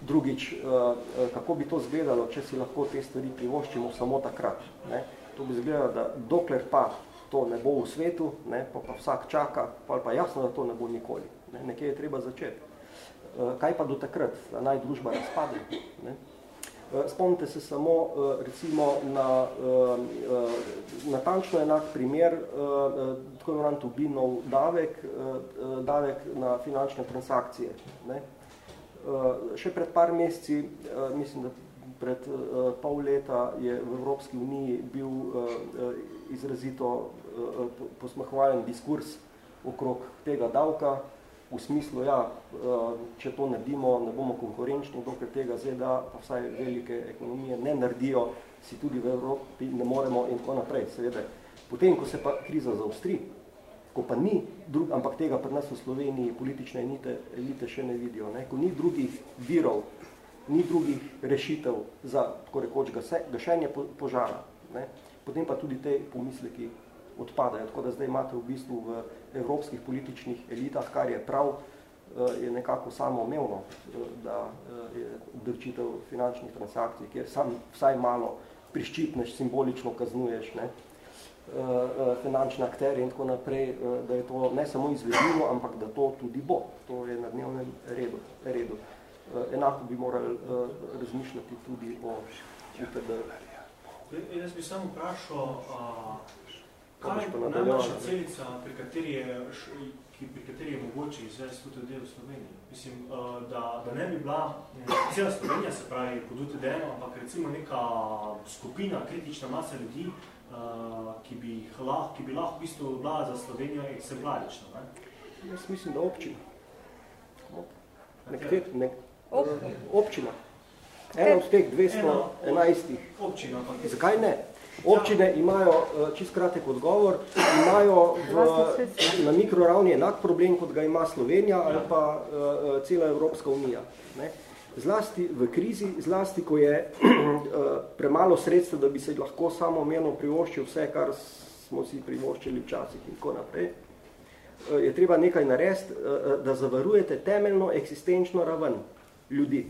S4: drugič, uh, kako bi to zgledalo, če si lahko te stvari privoščimo samo takrat. Ne. To bi zgledalo, da dokler pa to ne bo v svetu, ne, pa, pa vsak čaka, pa, pa jasno, da to ne bo nikoli. Ne, nekje je treba začeti. Eh, kaj pa do takrat, da naj družba razpade? Ne? Eh, spomnite se samo eh, recimo na natančno enak primer, tako imenovan Tobinov davek, davek na finančne transakcije. Ne? Še pred par meseci, mislim, da pred pol leta je v Evropski uniji bil izrazito posmahvalen diskurs okrog tega davka, v smislu, ja, eh, če to naredimo, ne bomo konkurenčni, dokaj tega ZDA, pa vsaj velike ekonomije ne naredijo, si tudi v Evropi ne moremo in tako naprej, seveda. Potem, ko se pa kriza zaostri, ko pa ni, drug, ampak tega pri nas v Sloveniji politične elite, elite še ne vidijo, ne? ko ni drugih virov, ni drugih rešitev za, tako rekoč, gašenje požara, ne? potem pa tudi te pomisleki odpadajo. Tako da zdaj imate v bistvu v evropskih političnih elitah, kar je prav, eh, je nekako samoumevno, eh, da eh, je obdrčitev finančnih transakcij, kjer sam vsaj malo priščipneš, simbolično kaznuješ ne, finančne akterje in tako naprej, da je to ne samo izvedljivo, ampak da to tudi bo. To je na dnevnem redu. redu. Enako bi morali razmišljati tudi o UPD.
S5: Jaz bi samo vprašal, Kaj je najmanjša celica, pri kateri je, ki, pri kateri je mogoče izvesti UTD v Sloveniji? Mislim, uh, da, da ne bi bila cela Slovenija, se pravi, pod UTD, ampak recimo neka skupina, kritična masa ljudi, uh, ki, bi lahko, ki bi lahko v bistvu bila za Slovenijo eksemplarična. Ne?
S4: Jaz mislim, da občina. Nekter, nek, Ob. Občina. Ena od teh 211.
S5: Občina.
S4: Zakaj ne? Občine imajo, eh, čist kratek odgovor, imajo v, na mikroravni enak problem, kot ga ima Slovenija ali pa uh, cela Evropska unija. Ne? Zlasti v krizi, zlasti, ko je uh, premalo sredstva, da bi se lahko samo omeno privoščil vse, kar smo si privoščili včasih in tako naprej, uh, je treba nekaj narediti, uh, da zavarujete temeljno eksistenčno raven ljudi.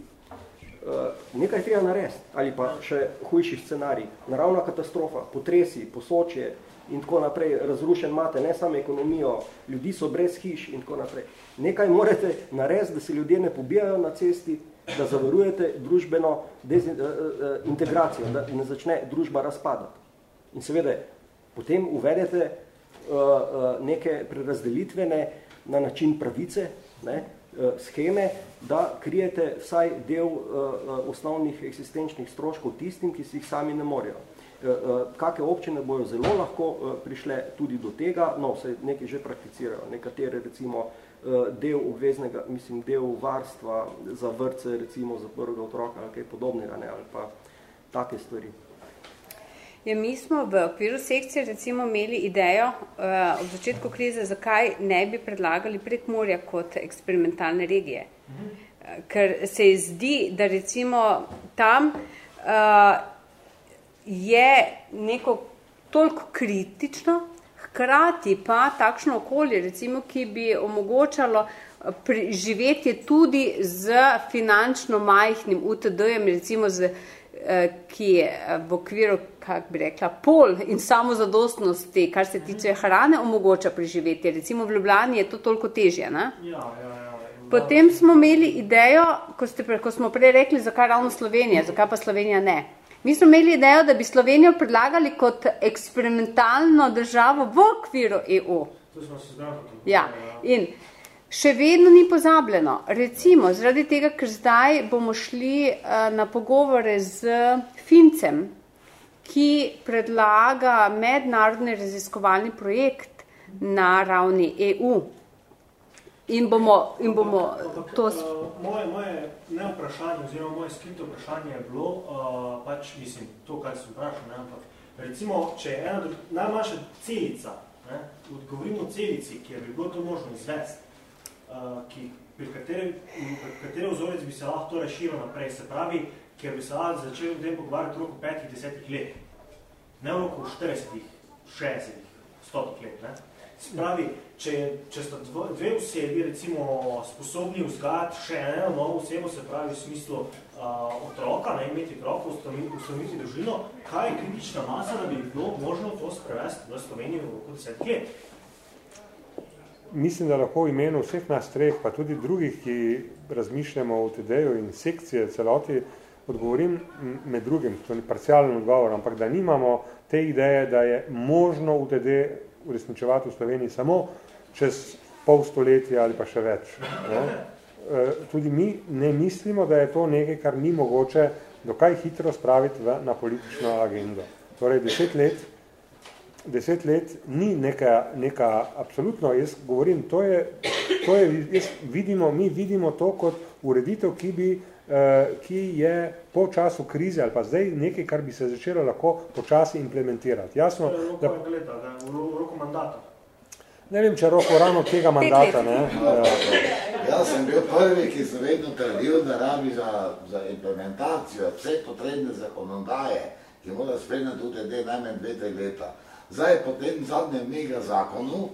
S4: Nekaj treba narediti, ali pa še hujši scenarij, naravna katastrofa, potresi, posočje in tako naprej, razrušen imate ne samo ekonomijo, ljudi so brez hiš in tako naprej. Nekaj morate narediti, da se ljudje ne pobijajo na cesti, da zavarujete družbeno integracijo, da ne začne družba razpadati. In seveda, potem uvedete neke prerazdelitvene na način pravice, ne, scheme, da krijete vsaj del osnovnih eksistenčnih stroškov tistim, ki si jih sami ne morejo. Kake občine bojo zelo lahko prišle tudi do tega, no, vse nekaj že prakticirajo, nekatere recimo del obveznega, mislim, del varstva za vrtce, recimo za prvega otroka ali kaj podobnega, ne, ali pa take stvari.
S3: Ja, mi smo v okviru sekcije recimo imeli idejo uh, ob začetku krize, zakaj ne bi predlagali prek morja kot eksperimentalne regije. Uh, ker se zdi, da recimo tam uh, je neko toliko kritično, hkrati pa takšno okolje, recimo, ki bi omogočalo živetje tudi z finančno majhnim UTD-jem, recimo z ki je eh, v okviru, kak bi rekla, pol in samozadostnosti, kar se tiče hrane, omogoča preživetje. Recimo v Ljubljani je to toliko težje. Ne?
S5: Ja, ja, ja.
S3: Potem smo imeli idejo, ko, ste, ko smo prej rekli, zakaj ravno Slovenija, zakaj pa Slovenija ne. Mi smo imeli idejo, da bi Slovenijo predlagali kot eksperimentalno državo v okviru EU.
S5: To smo se zdaj.
S3: Ja, in Še vedno ni pozabljeno. Recimo, zaradi tega, ker zdaj bomo šli uh, na pogovore z Fincem, ki predlaga mednarodni raziskovalni projekt na ravni EU. In bomo, in bomo
S5: Ampak,
S3: to...
S5: Uh, moje, moje ne vprašanje, oziroma moje skrito vprašanje je bilo, uh, pač mislim, to, kaj sem vprašal, ne, ampak recimo, če je ena najmanjša celica, ne, odgovorimo celici, ki je bi bilo to možno izvesti, ki, pri katerem, pri katerem vzorec bi se lahko to razširil naprej. Se pravi, ker bi se lahko začel v tem pogovarjati v roku 5-10 let. Ne v roku 40, 60, 100 let. Ne? Se pravi, če, če sta dve osebi recimo sposobni vzgajati še eno novo osebo, se pravi v smislu uh, otroka, ne imeti otroka, ustanoviti družino, kaj je kritična masa, da bi bilo možno to sprevesti v Sloveniji v roku 10 let?
S2: Mislim, da lahko v imenu vseh nas treh, pa tudi drugih, ki razmišljamo o TD-ju in sekcije celoti, odgovorim med drugim, to ni parcialen odgovor, ampak da nimamo te ideje, da je možno v TD uresničevati v Sloveniji samo čez pol stoletja ali pa še več. E, tudi mi ne mislimo, da je to nekaj, kar ni mogoče dokaj hitro spraviti v, na politično agendo. Torej, deset let deset let ni neka, neka absolutno, jaz govorim, to je, to je jaz vidimo, mi vidimo to kot ureditev, ki, bi, uh, ki je po času krize ali pa zdaj nekaj, kar bi se začelo lahko počasi implementirati. Jasno,
S5: da, leta, da, v roku mandata.
S2: Ne vem, če roko ravno tega mandata. Ne?
S1: Jaz sem bil prvi, ki sem vedno trdil, da rabi za, za implementacijo vse potrebne zakonodaje, ki mora spremljati tudi najmanj dve, tri leta. Zdaj, po tem zadnjem mega zakonu,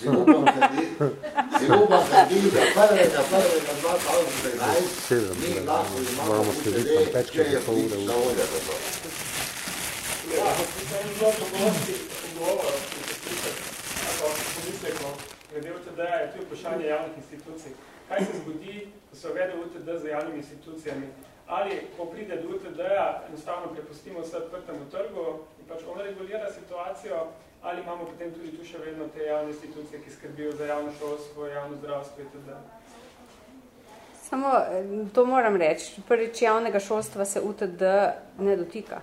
S1: si upam trditi, si upam trditi, da prvega, prvega, dva,
S2: prvega, mi lahko imamo tudi, če je politična volja za to.
S6: Ja, sem bilo pogosti odgovor, glede UTD-ja je tudi vprašanje javnih institucij. Kaj se zgodi, ko se uvede UTD za javnimi institucijami? Ali, ko pride do UTD-ja, enostavno prepustimo vse odprtemu trgu, pač on regulira situacijo, ali imamo potem tudi tu še vedno te javne institucije, ki skrbijo za javno šolstvo, javno zdravstvo itd.
S3: Samo to moram reči. Prvič javnega šolstva se UTD ne dotika.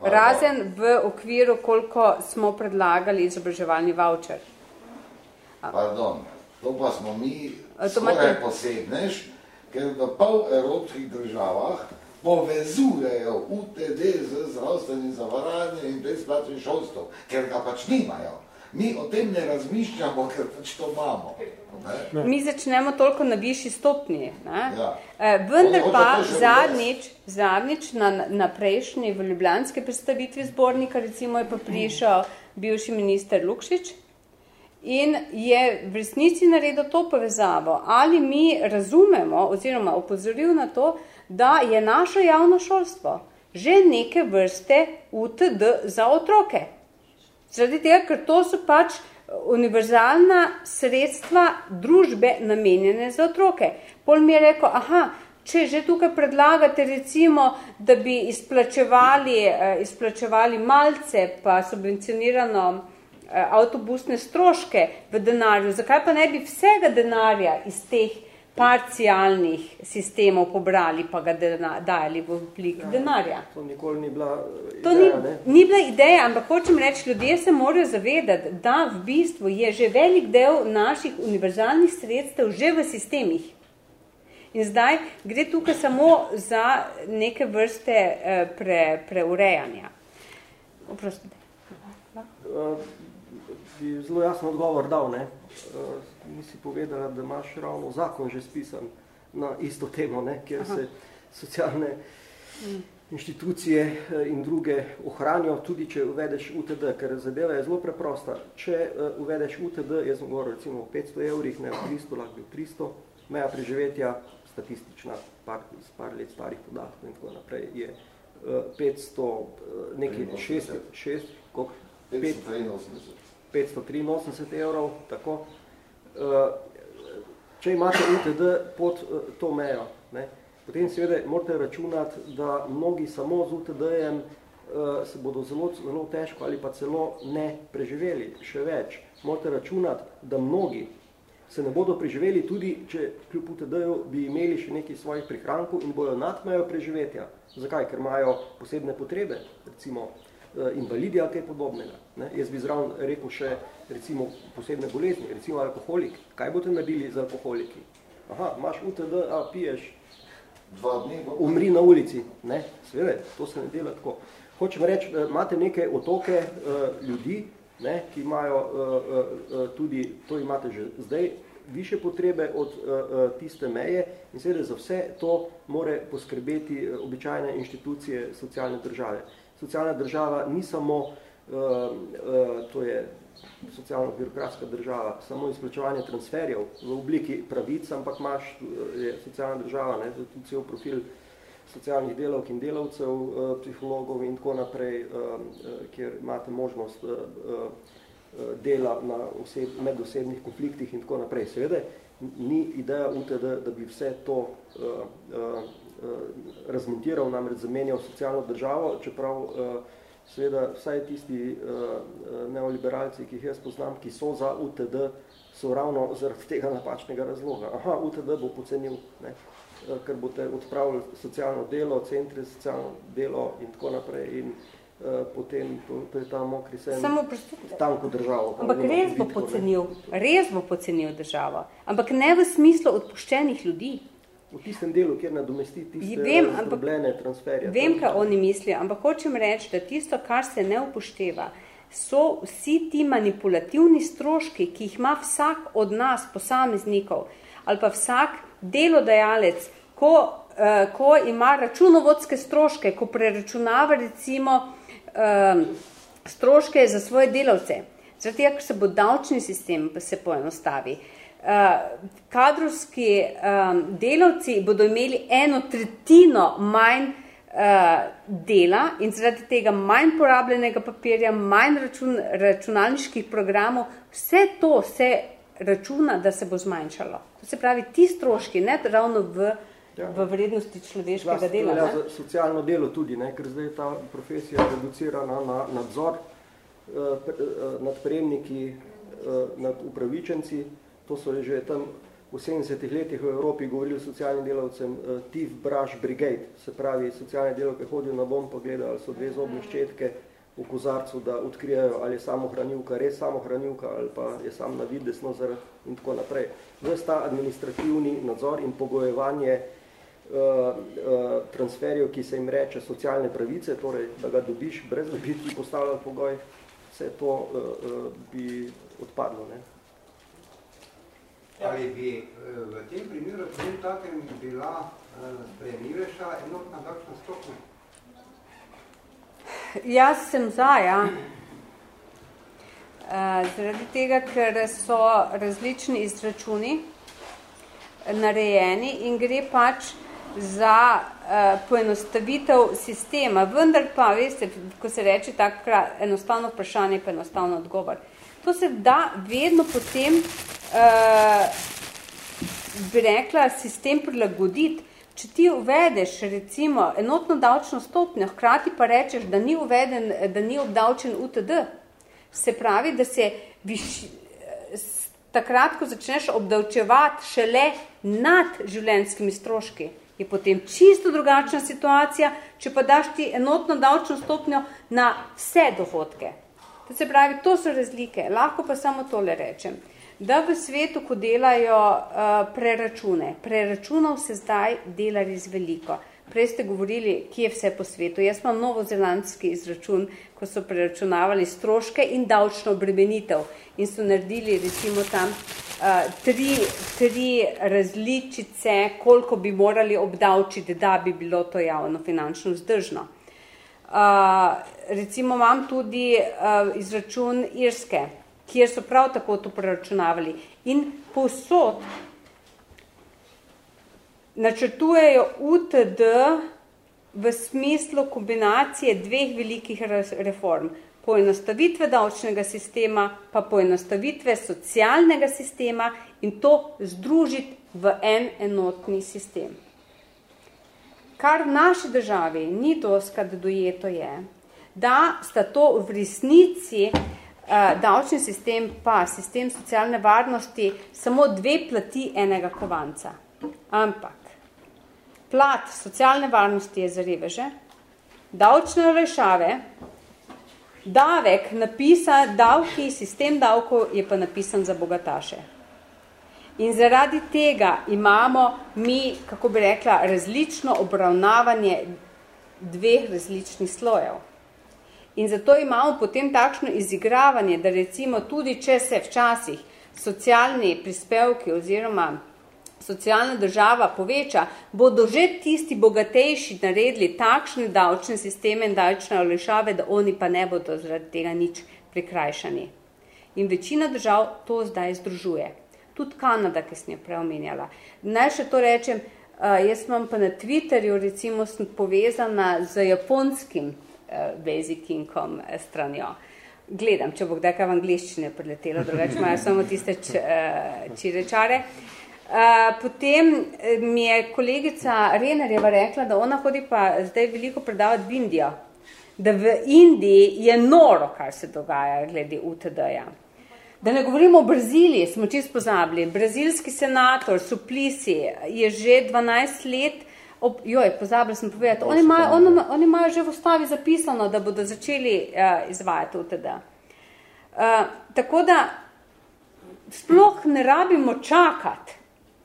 S3: Razen v okviru, koliko smo predlagali izobraževalni voucher.
S1: Pardon, to pa smo mi skoraj posebnež, ker v pol evropskih državah povezujejo UTD z zdravstvenim zavaranjem in brezplačnim šolstvom, ker ga pač nimajo. Mi o tem ne razmišljamo, ker pač to imamo.
S3: Ne? Mi začnemo toliko na višji stopni. Ne? Ja. E, vendar pa zadnjič, zadnjič na, na prejšnji v Ljubljanski predstavitvi zbornika recimo je pa prišel bivši minister Lukšič in je v resnici naredil to povezavo. Ali mi razumemo oziroma opozoril na to, da je naše javno šolstvo že neke vrste UTD za otroke. Zaradi tega, ker to so pač univerzalna sredstva družbe namenjene za otroke. Pol mi je rekel, aha, če že tukaj predlagate recimo, da bi izplačevali, eh, izplačevali malce pa subvencionirano eh, avtobusne stroške v denarju, zakaj pa ne bi vsega denarja iz teh parcialnih sistemov pobrali, pa ga dajali v oblik ja, denarja.
S4: To nikoli ni bila ideja,
S3: to ni, ne? ni bila ideja, ampak hočem reči, ljudje se morajo zavedati, da v bistvu je že velik del naših univerzalnih sredstev že v sistemih. In zdaj gre tukaj samo za neke vrste eh, pre, preurejanja. Oprostite.
S4: Uh, bi zelo jasen odgovor dal, ne? Uh, nisi povedala, da imaš ravno zakon že spisan na isto temo, ne, kjer Aha. se socialne inštitucije eh, in druge ohranijo, tudi če uvedeš UTD, ker zadeva je zelo preprosta. Če uh, uvedeš UTD, jaz sem govoril recimo o 500 evrih, ne 300, lahko bil 300, meja preživetja, statistična, par, par let starih podatkov in tako naprej, je uh, 500, uh, nekaj 6, 6, koliko? 583. 583 evrov, tako. Eh, če imate UTD pod eh, to mejo, ne, potem seveda morate računati, da mnogi samo z UTD-jem eh, se bodo zelo, zelo težko ali pa celo ne preživeli. Še več, morate računati, da mnogi se ne bodo preživeli tudi, če kljub UTD-ju bi imeli še nekaj svojih prihrankov in bojo nad mejo preživetja. Zakaj? Ker imajo posebne potrebe, recimo invalidi ali kaj podobnega. Ne? Jaz bi zraven rekel še recimo posebne bolezni, recimo alkoholik. Kaj boste naredili z alkoholiki? Aha, imaš UTD, a piješ,
S1: Dva dni,
S4: umri na ulici. Ne, seveda, to se ne dela tako. Hočem reči, imate neke otoke uh, ljudi, ne, ki imajo uh, uh, tudi, to imate že zdaj, više potrebe od uh, tiste meje in seveda za vse to more poskrbeti običajne inštitucije socialne države. Socialna država ni samo, uh, uh, to je socialno-birokratska država, samo izplačevanje transferjev v obliki pravic, ampak imaš, eh, je socialna država, ne, tudi cel profil socialnih delavk in delavcev, eh, psihologov in tako naprej, eh, kjer imate možnost dela na oseb, medosebnih konfliktih in tako naprej. Seveda ni ideja UTD, da bi vse to razmontiral, namreč zamenjal socialno državo, čeprav seveda vsaj tisti uh, neoliberalci, ki jih jaz poznam, ki so za UTD, so ravno zaradi tega napačnega razloga. Aha, UTD bo pocenil, ne, uh, ker boste odpravili socialno delo, centri za socialno delo in tako naprej in uh, potem to, to je ta mokri sen
S3: Samo
S4: tanko državo.
S3: Ampak res bo pocenil, res bo pocenil državo, ampak ne v smislu odpuščenih ljudi.
S4: V tistem delu, kjer nadomesti tiste vem, razdrobljene transferje.
S3: Vem, kaj oni mislijo, ampak hočem reči, da tisto, kar se ne upošteva, so vsi ti manipulativni stroški, ki jih ima vsak od nas, posameznikov, ali pa vsak delodajalec, ko, uh, ko ima računovodske stroške, ko preračunava recimo uh, stroške za svoje delavce, tega, ker se bo davčni sistem se poenostavi, uh, kadrovski um, delavci bodo imeli eno tretjino manj uh, dela in zaradi tega manj porabljenega papirja, manj račun, računalniških programov, vse to se računa, da se bo zmanjšalo. To se pravi, ti stroški, ne ravno v, ja. v vrednosti človeškega Zlasti, dela. Ja,
S4: za socialno delo tudi, ne, ker zdaj ta profesija reducirana na nadzor uh, nad prejemniki, uh, nad upravičenci, to so že tam v 70-ih letih v Evropi govorili socialnim delavcem uh, Thief Brush Brigade, se pravi socialne delavke hodijo na dom pa gledajo, ali so dve zobne ščetke v kozarcu, da odkrijajo, ali je samohranilka res samohranilka ali pa je sam na videsno zaradi in tako naprej. Ves ta administrativni nadzor in pogojevanje uh, uh, transferjev, ki se jim reče socialne pravice, torej da ga dobiš brez da bi ti postavljal pogoj, vse to uh, uh, bi odpadlo. Ne?
S7: Ali bi eh, v tem primeru potem takem bila eh, sprejemljivejša enotna davčna stopnja?
S3: Jaz sem za, ja. Uh, zaradi tega, ker so različni izračuni narejeni in gre pač za uh, poenostavitev sistema, vendar pa, veste, ko se reče tako enostavno vprašanje, pa enostavno odgovor. To se da vedno potem, uh, bi rekla, sistem prilagoditi. Če ti uvedeš recimo enotno davčno stopnjo, hkrati pa rečeš, da ni uveden, da ni obdavčen UTD, se pravi, da se viš, takrat, ko začneš obdavčevati šele nad življenjskimi stroški, je potem čisto drugačna situacija, če pa daš ti enotno davčno stopnjo na vse dohodke. To se pravi, to so razlike. Lahko pa samo tole rečem, da v svetu, ko delajo uh, preračune, preračunov se zdaj dela res veliko. Prej ste govorili, kje je vse po svetu. Jaz imam novozelandski izračun, ko so preračunavali stroške in davčno obremenitev in so naredili recimo tam uh, tri, tri različice, koliko bi morali obdavčiti, da bi bilo to javno finančno vzdržno. Recimo imam tudi uh, izračun Irske, kjer so prav tako to preračunavali. In povsod načrtujejo UTD v smislu kombinacije dveh velikih reform. Poenostavitve davčnega sistema, pa poenostavitve socialnega sistema in to združiti v en enotni sistem. Kar v naši državi ni doskrat dojeto je, da sta to v resnici uh, davčni sistem pa sistem socialne varnosti samo dve plati enega kovanca. Ampak plat socialne varnosti je za reveže, davčne olešave, davek napisa, davki, sistem davkov je pa napisan za bogataše. In zaradi tega imamo mi, kako bi rekla, različno obravnavanje dveh različnih slojev. In zato imamo potem takšno izigravanje, da recimo tudi, če se včasih socialni prispevki oziroma socialna država poveča, bodo že tisti bogatejši naredili takšne davčne sisteme in davčne olešave, da oni pa ne bodo zaradi tega nič prikrajšani. In večina držav to zdaj združuje. Tudi Kanada, ki sem jo preomenjala. Naj še to rečem, jaz imam pa na Twitterju, recimo, sem povezana z japonskim Basic Income stranjo. Gledam, če bo kdaj kaj v angliščine priletelo, drugače imajo samo tiste čirečare. Č, Eh, potem eh, mi je kolegica Renerjeva rekla, da ona hodi pa zdaj veliko predavati v Indijo, da v Indiji je noro, kar se dogaja glede UTD-ja. Da ne govorimo o Braziliji, smo čisto pozabili. Brazilski senator Suplisi je že 12 let, ob, joj, pozabili sem povedati, oni imajo, on, oni imajo že v ustavi zapisano, da bodo začeli uh, izvajati UTD. Uh, tako da sploh ne rabimo čakati,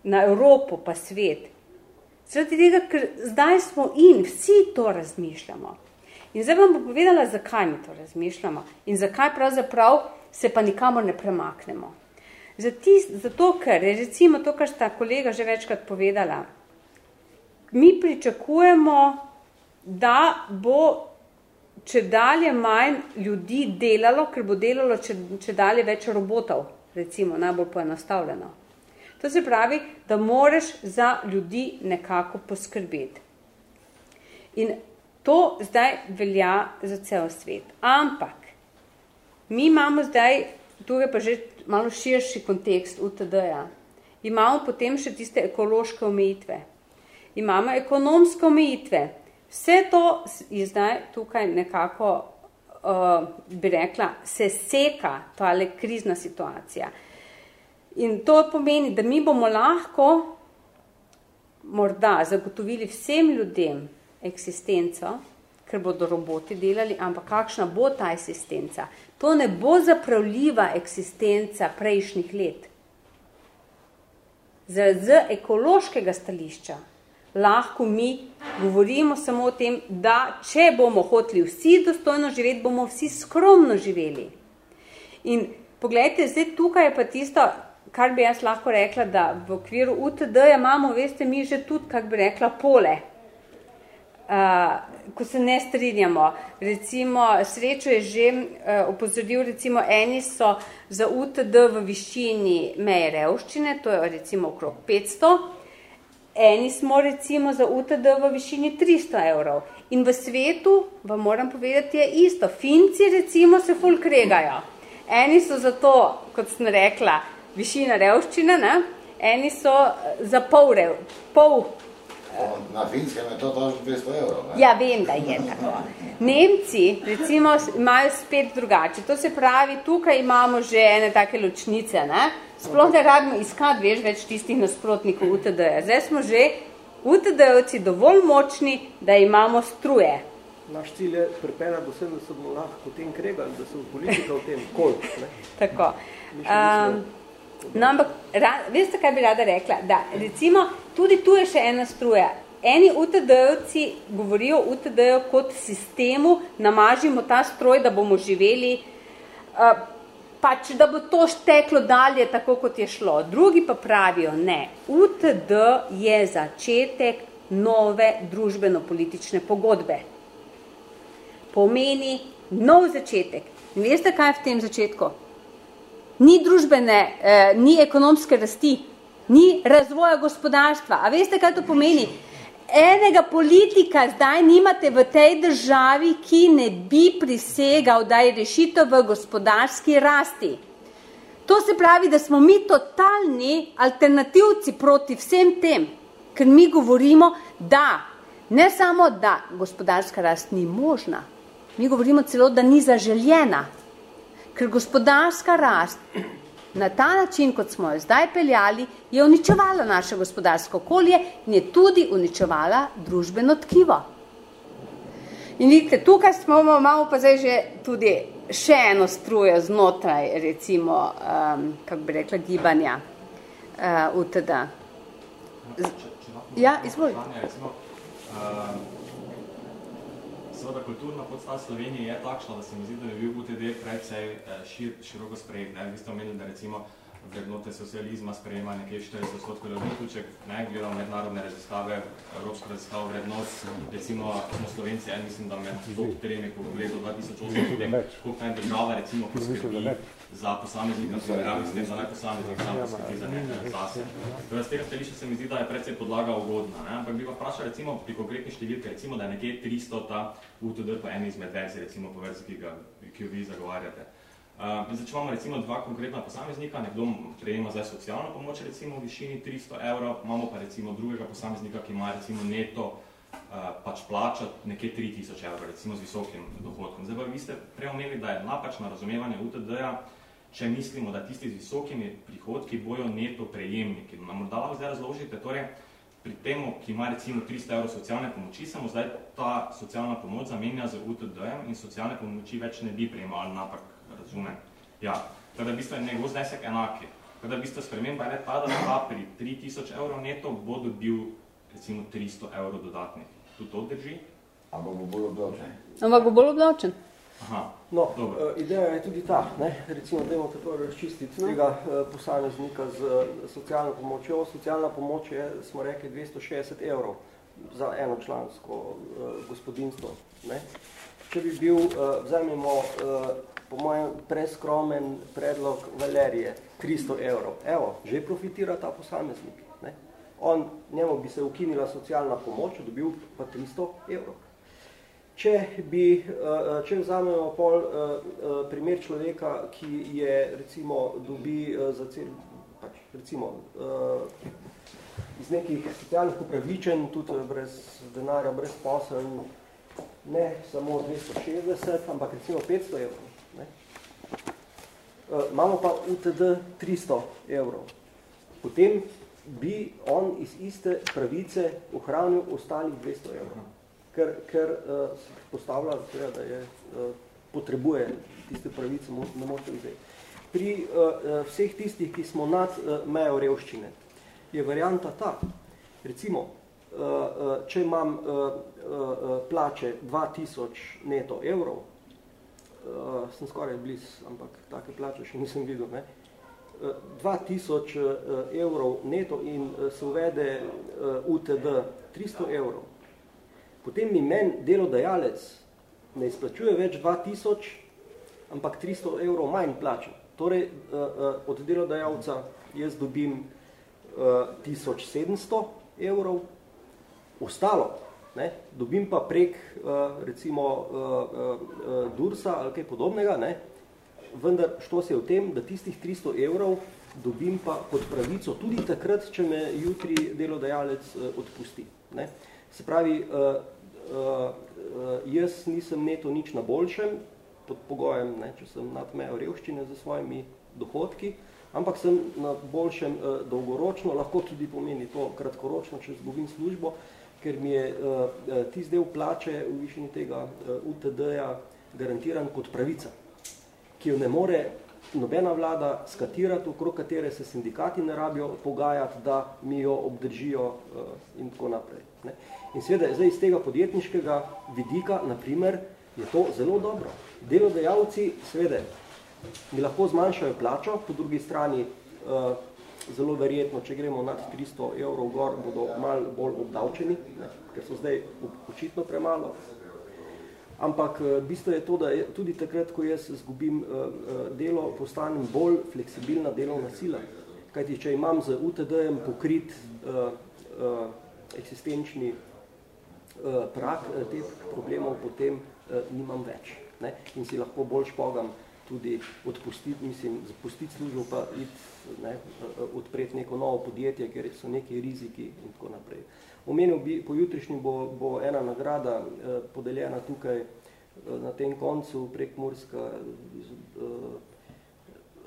S3: na Evropo pa svet. Zaradi tega, ker zdaj smo in vsi to razmišljamo. In zdaj vam bom povedala, zakaj mi to razmišljamo in zakaj pravzaprav se pa nikamor ne premaknemo. Zato, ker je recimo to, kar sta kolega že večkrat povedala, mi pričakujemo, da bo če dalje manj ljudi delalo, ker bo delalo če, če dalje več robotov, recimo najbolj poenostavljeno. To se pravi, da moreš za ljudi nekako poskrbeti. In to zdaj velja za cel svet. Ampak, mi imamo zdaj, tukaj pa že malo širši kontekst UTD-ja, imamo potem še tiste ekološke omejitve. Imamo ekonomske omejitve. Vse to je zdaj tukaj nekako, uh, bi rekla, se seka, tale krizna situacija. In to pomeni, da mi bomo lahko morda zagotovili vsem ljudem eksistenco, ker bodo roboti delali, ampak kakšna bo ta eksistenca? To ne bo zapravljiva eksistenca prejšnjih let. Z, z ekološkega stališča lahko mi govorimo samo o tem, da če bomo hoteli vsi dostojno živeti, bomo vsi skromno živeli. In pogledajte, zdaj tukaj je pa tisto, kar bi jaz lahko rekla, da v okviru UTD-ja imamo, veste, mi že tudi, kak bi rekla, pole, uh, ko se ne strinjamo. Recimo, srečo je že uh, opozoril, recimo, eni so za UTD v višini meje revščine, to je recimo okrog 500, eni smo recimo za UTD v višini 300 evrov. In v svetu, vam moram povedati, je isto. Finci recimo se ful kregajo. Eni so za to, kot sem rekla, višina revščine, ne? eni so eh, za pol rev, pol
S1: Na finskem je to tož 200 evrov. Ne?
S3: Ja, vem, da je tako. Nemci, recimo, imajo spet drugače. To se pravi, tukaj imamo že ene take ločnice, ne? Sploh ne rabimo iskati, veš, več tistih nasprotnikov UTD-ja. Zdaj smo že UTD-ovci dovolj močni, da imamo struje.
S4: Naš cilj je pripeljati do sem, da se bomo lahko potem kregali, da se v politika v tem koliko.
S3: Tako. Um, no, ampak, ra, veste, kaj bi rada rekla? Da, recimo, tudi tu je še ena struja. Eni UTD-ovci govorijo UTD-jo kot sistemu, namažimo ta stroj, da bomo živeli pač, da bo to šteklo dalje, tako kot je šlo. Drugi pa pravijo, ne, UTD je začetek nove družbeno-politične pogodbe. Pomeni nov začetek. In veste, kaj je v tem začetku? Ni družbene, eh, ni ekonomske rasti, ni razvoja gospodarstva. A veste, kaj to pomeni? enega politika zdaj nimate v tej državi, ki ne bi prisegal, da je rešitev v gospodarski rasti. To se pravi, da smo mi totalni alternativci proti vsem tem, ker mi govorimo, da ne samo, da gospodarska rast ni možna, mi govorimo celo, da ni zaželjena, ker gospodarska rast na ta način, kot smo jo zdaj peljali, je uničevala naše gospodarsko okolje in je tudi uničevala družbeno tkivo. In vidite, tukaj smo malo pa zdaj že tudi še eno strujo znotraj, recimo, um, kako bi rekla, gibanja uh, UTD. Z, ja, izvolj. Recimo, uh,
S8: seveda kulturna podstav Slovenije je takšna, da se mi zdi, da bi bil UTD predvsej eh, šir, široko sprejet. Ne? Vi ste omenili, da recimo vrednote socializma sprejema nekje 40 odstotkov ljudi, če ne gledamo mednarodne raziskave, evropsko raziskavo vrednot, recimo smo Slovenci, ja mislim, da med top tremi po pogledu 2008, koliko naj država recimo poskrbi za posameznika, je s tem, da naj posameznik sam poskrbi za nekaj zase. Torej, z tega stališča se mi zdi, da je predvsej podlaga ugodna. Ne? Ampak bi pa vprašal recimo pri konkretni številki, recimo, da je nekje 300 ta UTD po eni izmed verzij, recimo po verziji, ki, ga, ki jo vi zagovarjate. Uh, zdaj, če imamo recimo dva konkretna posameznika, nekdo prejema zdaj socialno pomoč recimo v višini 300 evrov, imamo pa recimo drugega posameznika, ki ima recimo neto pač plača nekje 3000 evrov, recimo z visokim dohodkom. Zdaj pa vi ste prej omenili, da je napačno razumevanje UTD-ja, če mislimo, da tisti z visokimi prihodki bojo neto prejemniki. Nam morda lahko zdaj razložite, torej, pri temu, ki ima recimo 300 evrov socialne pomoči, samo zdaj ta socialna pomoč zamenja z UTD-jem in socialne pomoči več ne bi prejemali napak razume. Ja, tako da v bistvu je njegov znesek enaki. Tako da v bistvu sprememba je ta, da ta pri 3000 evrov neto bo dobil recimo 300 evrov dodatnih. Tu to drži?
S1: Ampak bo bolj obdavčen.
S3: Ampak bo bolj obdavčen.
S4: Aha, no, uh, ideja je tudi ta, ne? recimo, da imamo tako razčistiti no. tega uh, posameznika z uh, socialno pomočjo. Socialna pomoč je, smo rekli, 260 evrov za eno člansko uh, gospodinstvo. Ne? Če bi bil, uh, vzemimo uh, po mojem preskromen predlog Valerije, 300 evrov. Evo, že profitira ta posameznik. Ne? On, njemu bi se ukinila socialna pomoč, dobil pa 300 evrov. Če, bi, eh, če vzamemo pol eh, eh, primer človeka, ki je recimo dobi za cel, pač, recimo, iz nekih socialnih upravičen, tudi brez denarja, brez posel, ne samo 260, ampak recimo 500 evrov. Uh, imamo pa UTD 300 evrov. Potem bi on iz iste pravice ohranil ostalih 200 evrov. Ker, ker uh, se postavlja, teda, da je, uh, potrebuje tiste pravice, ne morete vzeti. Pri uh, vseh tistih, ki smo nad uh, mejo revščine, je varianta ta. Recimo, uh, uh, če imam uh, uh, plače 2000 neto evrov, uh, sem skoraj bliz, ampak take plače še nisem videl. Ne? Uh, 2000 uh, evrov neto in se uvede UTD 300 evrov. Potem mi men delodajalec ne izplačuje več 2000, ampak 300 evrov manj plače. Torej, uh, uh, od delodajalca jaz dobim uh, 1700 evrov, ostalo ne, dobim pa prek uh, recimo uh, uh, Dursa ali kaj podobnega, ne, vendar što se je v tem, da tistih 300 evrov dobim pa kot pravico tudi takrat, če me jutri delodajalec uh, odpusti. Ne. Se pravi, uh, uh, jaz nisem neto nič na boljšem, pod pogojem, ne, če sem nad mejo revščine za svojimi dohodki, ampak sem na boljšem uh, dolgoročno, lahko tudi pomeni to kratkoročno, če zgubim službo, ker mi je uh, tisti del plače v višini tega uh, UTD-ja garantiran kot pravica, ki jo ne more nobena vlada skatirati, okrog katere se sindikati ne rabijo pogajati, da mi jo obdržijo uh, in tako naprej. Ne. In seveda, zdaj iz tega podjetniškega vidika, naprimer, je to zelo dobro. Delodajalci, seveda, mi lahko zmanjšajo plačo, po drugi strani uh, zelo verjetno, če gremo nad 300 evrov gor, bodo malo bolj obdavčeni, ne, ker so zdaj očitno premalo. Ampak uh, bistvo je to, da je tudi takrat, ko jaz zgubim uh, delo, postanem bolj fleksibilna delovna sila. Kajti, če imam z UTD-jem pokrit uh, uh, eksistenčni uh, prak uh, teh problemov, potem uh, nimam več. Ne? In si lahko bolj špogam tudi odpustiti, mislim, zapustiti službo pa iti, ne, odpreti neko novo podjetje, ker so neki riziki in tako naprej. Omenil bi, po jutrišnji bo, bo ena nagrada eh, podeljena tukaj eh, na tem koncu prek Murska eh,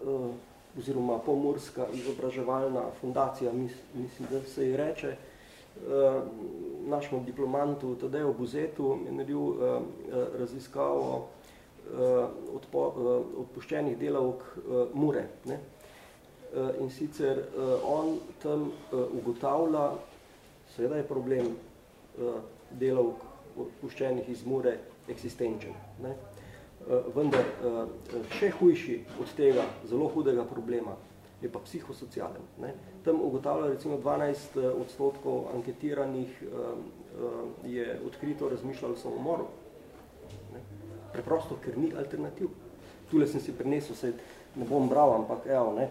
S4: eh, oziroma pomurska izobraževalna fundacija, mis, mislim, da se ji reče, eh, našemu diplomantu Tadejo Buzetu je naredil eh, raziskavo uh, odpo, odpuščenih delavk Mure. Ne? In sicer on tam ugotavlja, seveda je problem delavk odpuščenih iz Mure eksistenčen. Ne? Vendar še hujši od tega zelo hudega problema je pa psihosocialen. Ne? Tam ugotavlja recimo 12 odstotkov anketiranih uh, uh, je odkrito razmišljalo samomoru preprosto, ker ni alternativ. Tule sem si prinesel, se ne bom bral, ampak evo, ne,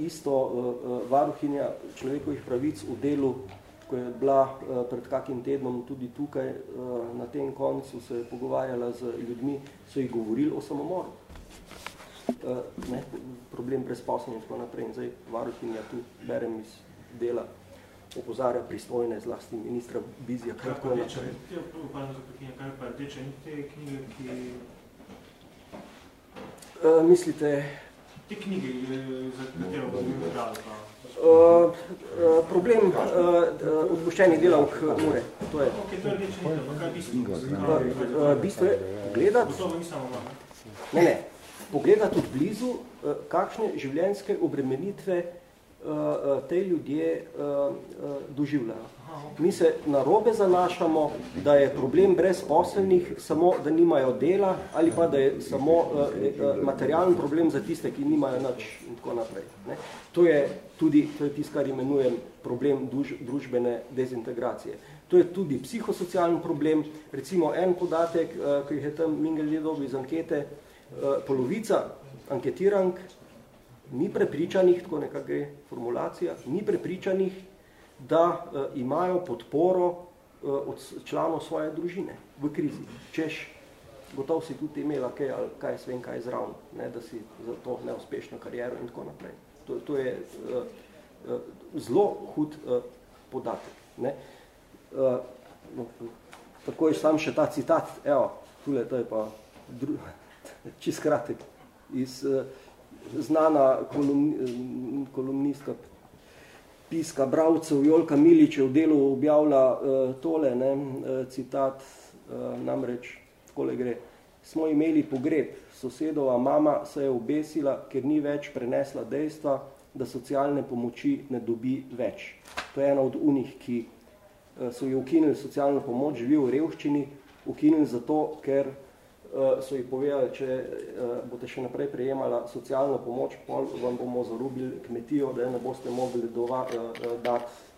S4: isto uh, uh, varuhinja človekovih pravic v delu, ko je bila pred kakim tednom tudi tukaj na tem koncu se je pogovarjala z ljudmi, so jih govorili o samomoru. Uh, ne, problem brezposobnosti in tako naprej. In zdaj varuhinja tu berem iz dela opozarja pristojne zlasti ministra Bizija.
S5: Kaj pa reče, kaj pa reče te knjige, ki...
S4: Uh, mislite...
S5: Te knjige, za katero bo mi pa...
S4: Uh, uh, problem uh, uh, odpuščenih delavk Mure. To je.
S5: Okay, to je reče, pa kaj bistvo?
S4: Uh, bistvo je pogledati... Ne, ne. Pogledati od blizu, uh, kakšne življenjske obremenitve uh, te ljudje doživljajo. Mi se narobe zanašamo, da je problem brezposelnih samo, da nimajo dela ali pa da je samo materialen problem za tiste, ki nimajo nič in tako naprej. Ne? To je tudi to je tist, kar imenujem problem duž, družbene dezintegracije. To je tudi psihosocialen problem. Recimo en podatek, ki je tam Mingel Ledovi iz ankete, polovica anketirank ni prepričanih, tako nekak gre formulacija, ni prepričanih, da uh, imajo podporo uh, od članov svoje družine v krizi. Češ, gotov si tudi imela kaj, ali kaj svem, kaj zravno, ne, da si za to neuspešno kariero in tako naprej. To, to je uh, uh, zelo hud uh, podatek. Ne. Uh, no, tako je sam še ta citat, evo, tule, to je pa dru, čist kratek, iz uh, znana kolumn, kolumnistka piska bravcev Jolka Milič v delu objavlja uh, tole, ne, citat, namreč, takole gre, smo imeli pogreb, sosedova mama se je obesila, ker ni več prenesla dejstva, da socialne pomoči ne dobi več. To je ena od unih, ki so jo ukinili socialno pomoč, živi v revščini, ukinili zato, ker so ji povedali, če uh, boste še naprej prejemala socialno pomoč, pol vam bomo zarubili kmetijo, da ne boste mogli dova, uh, dati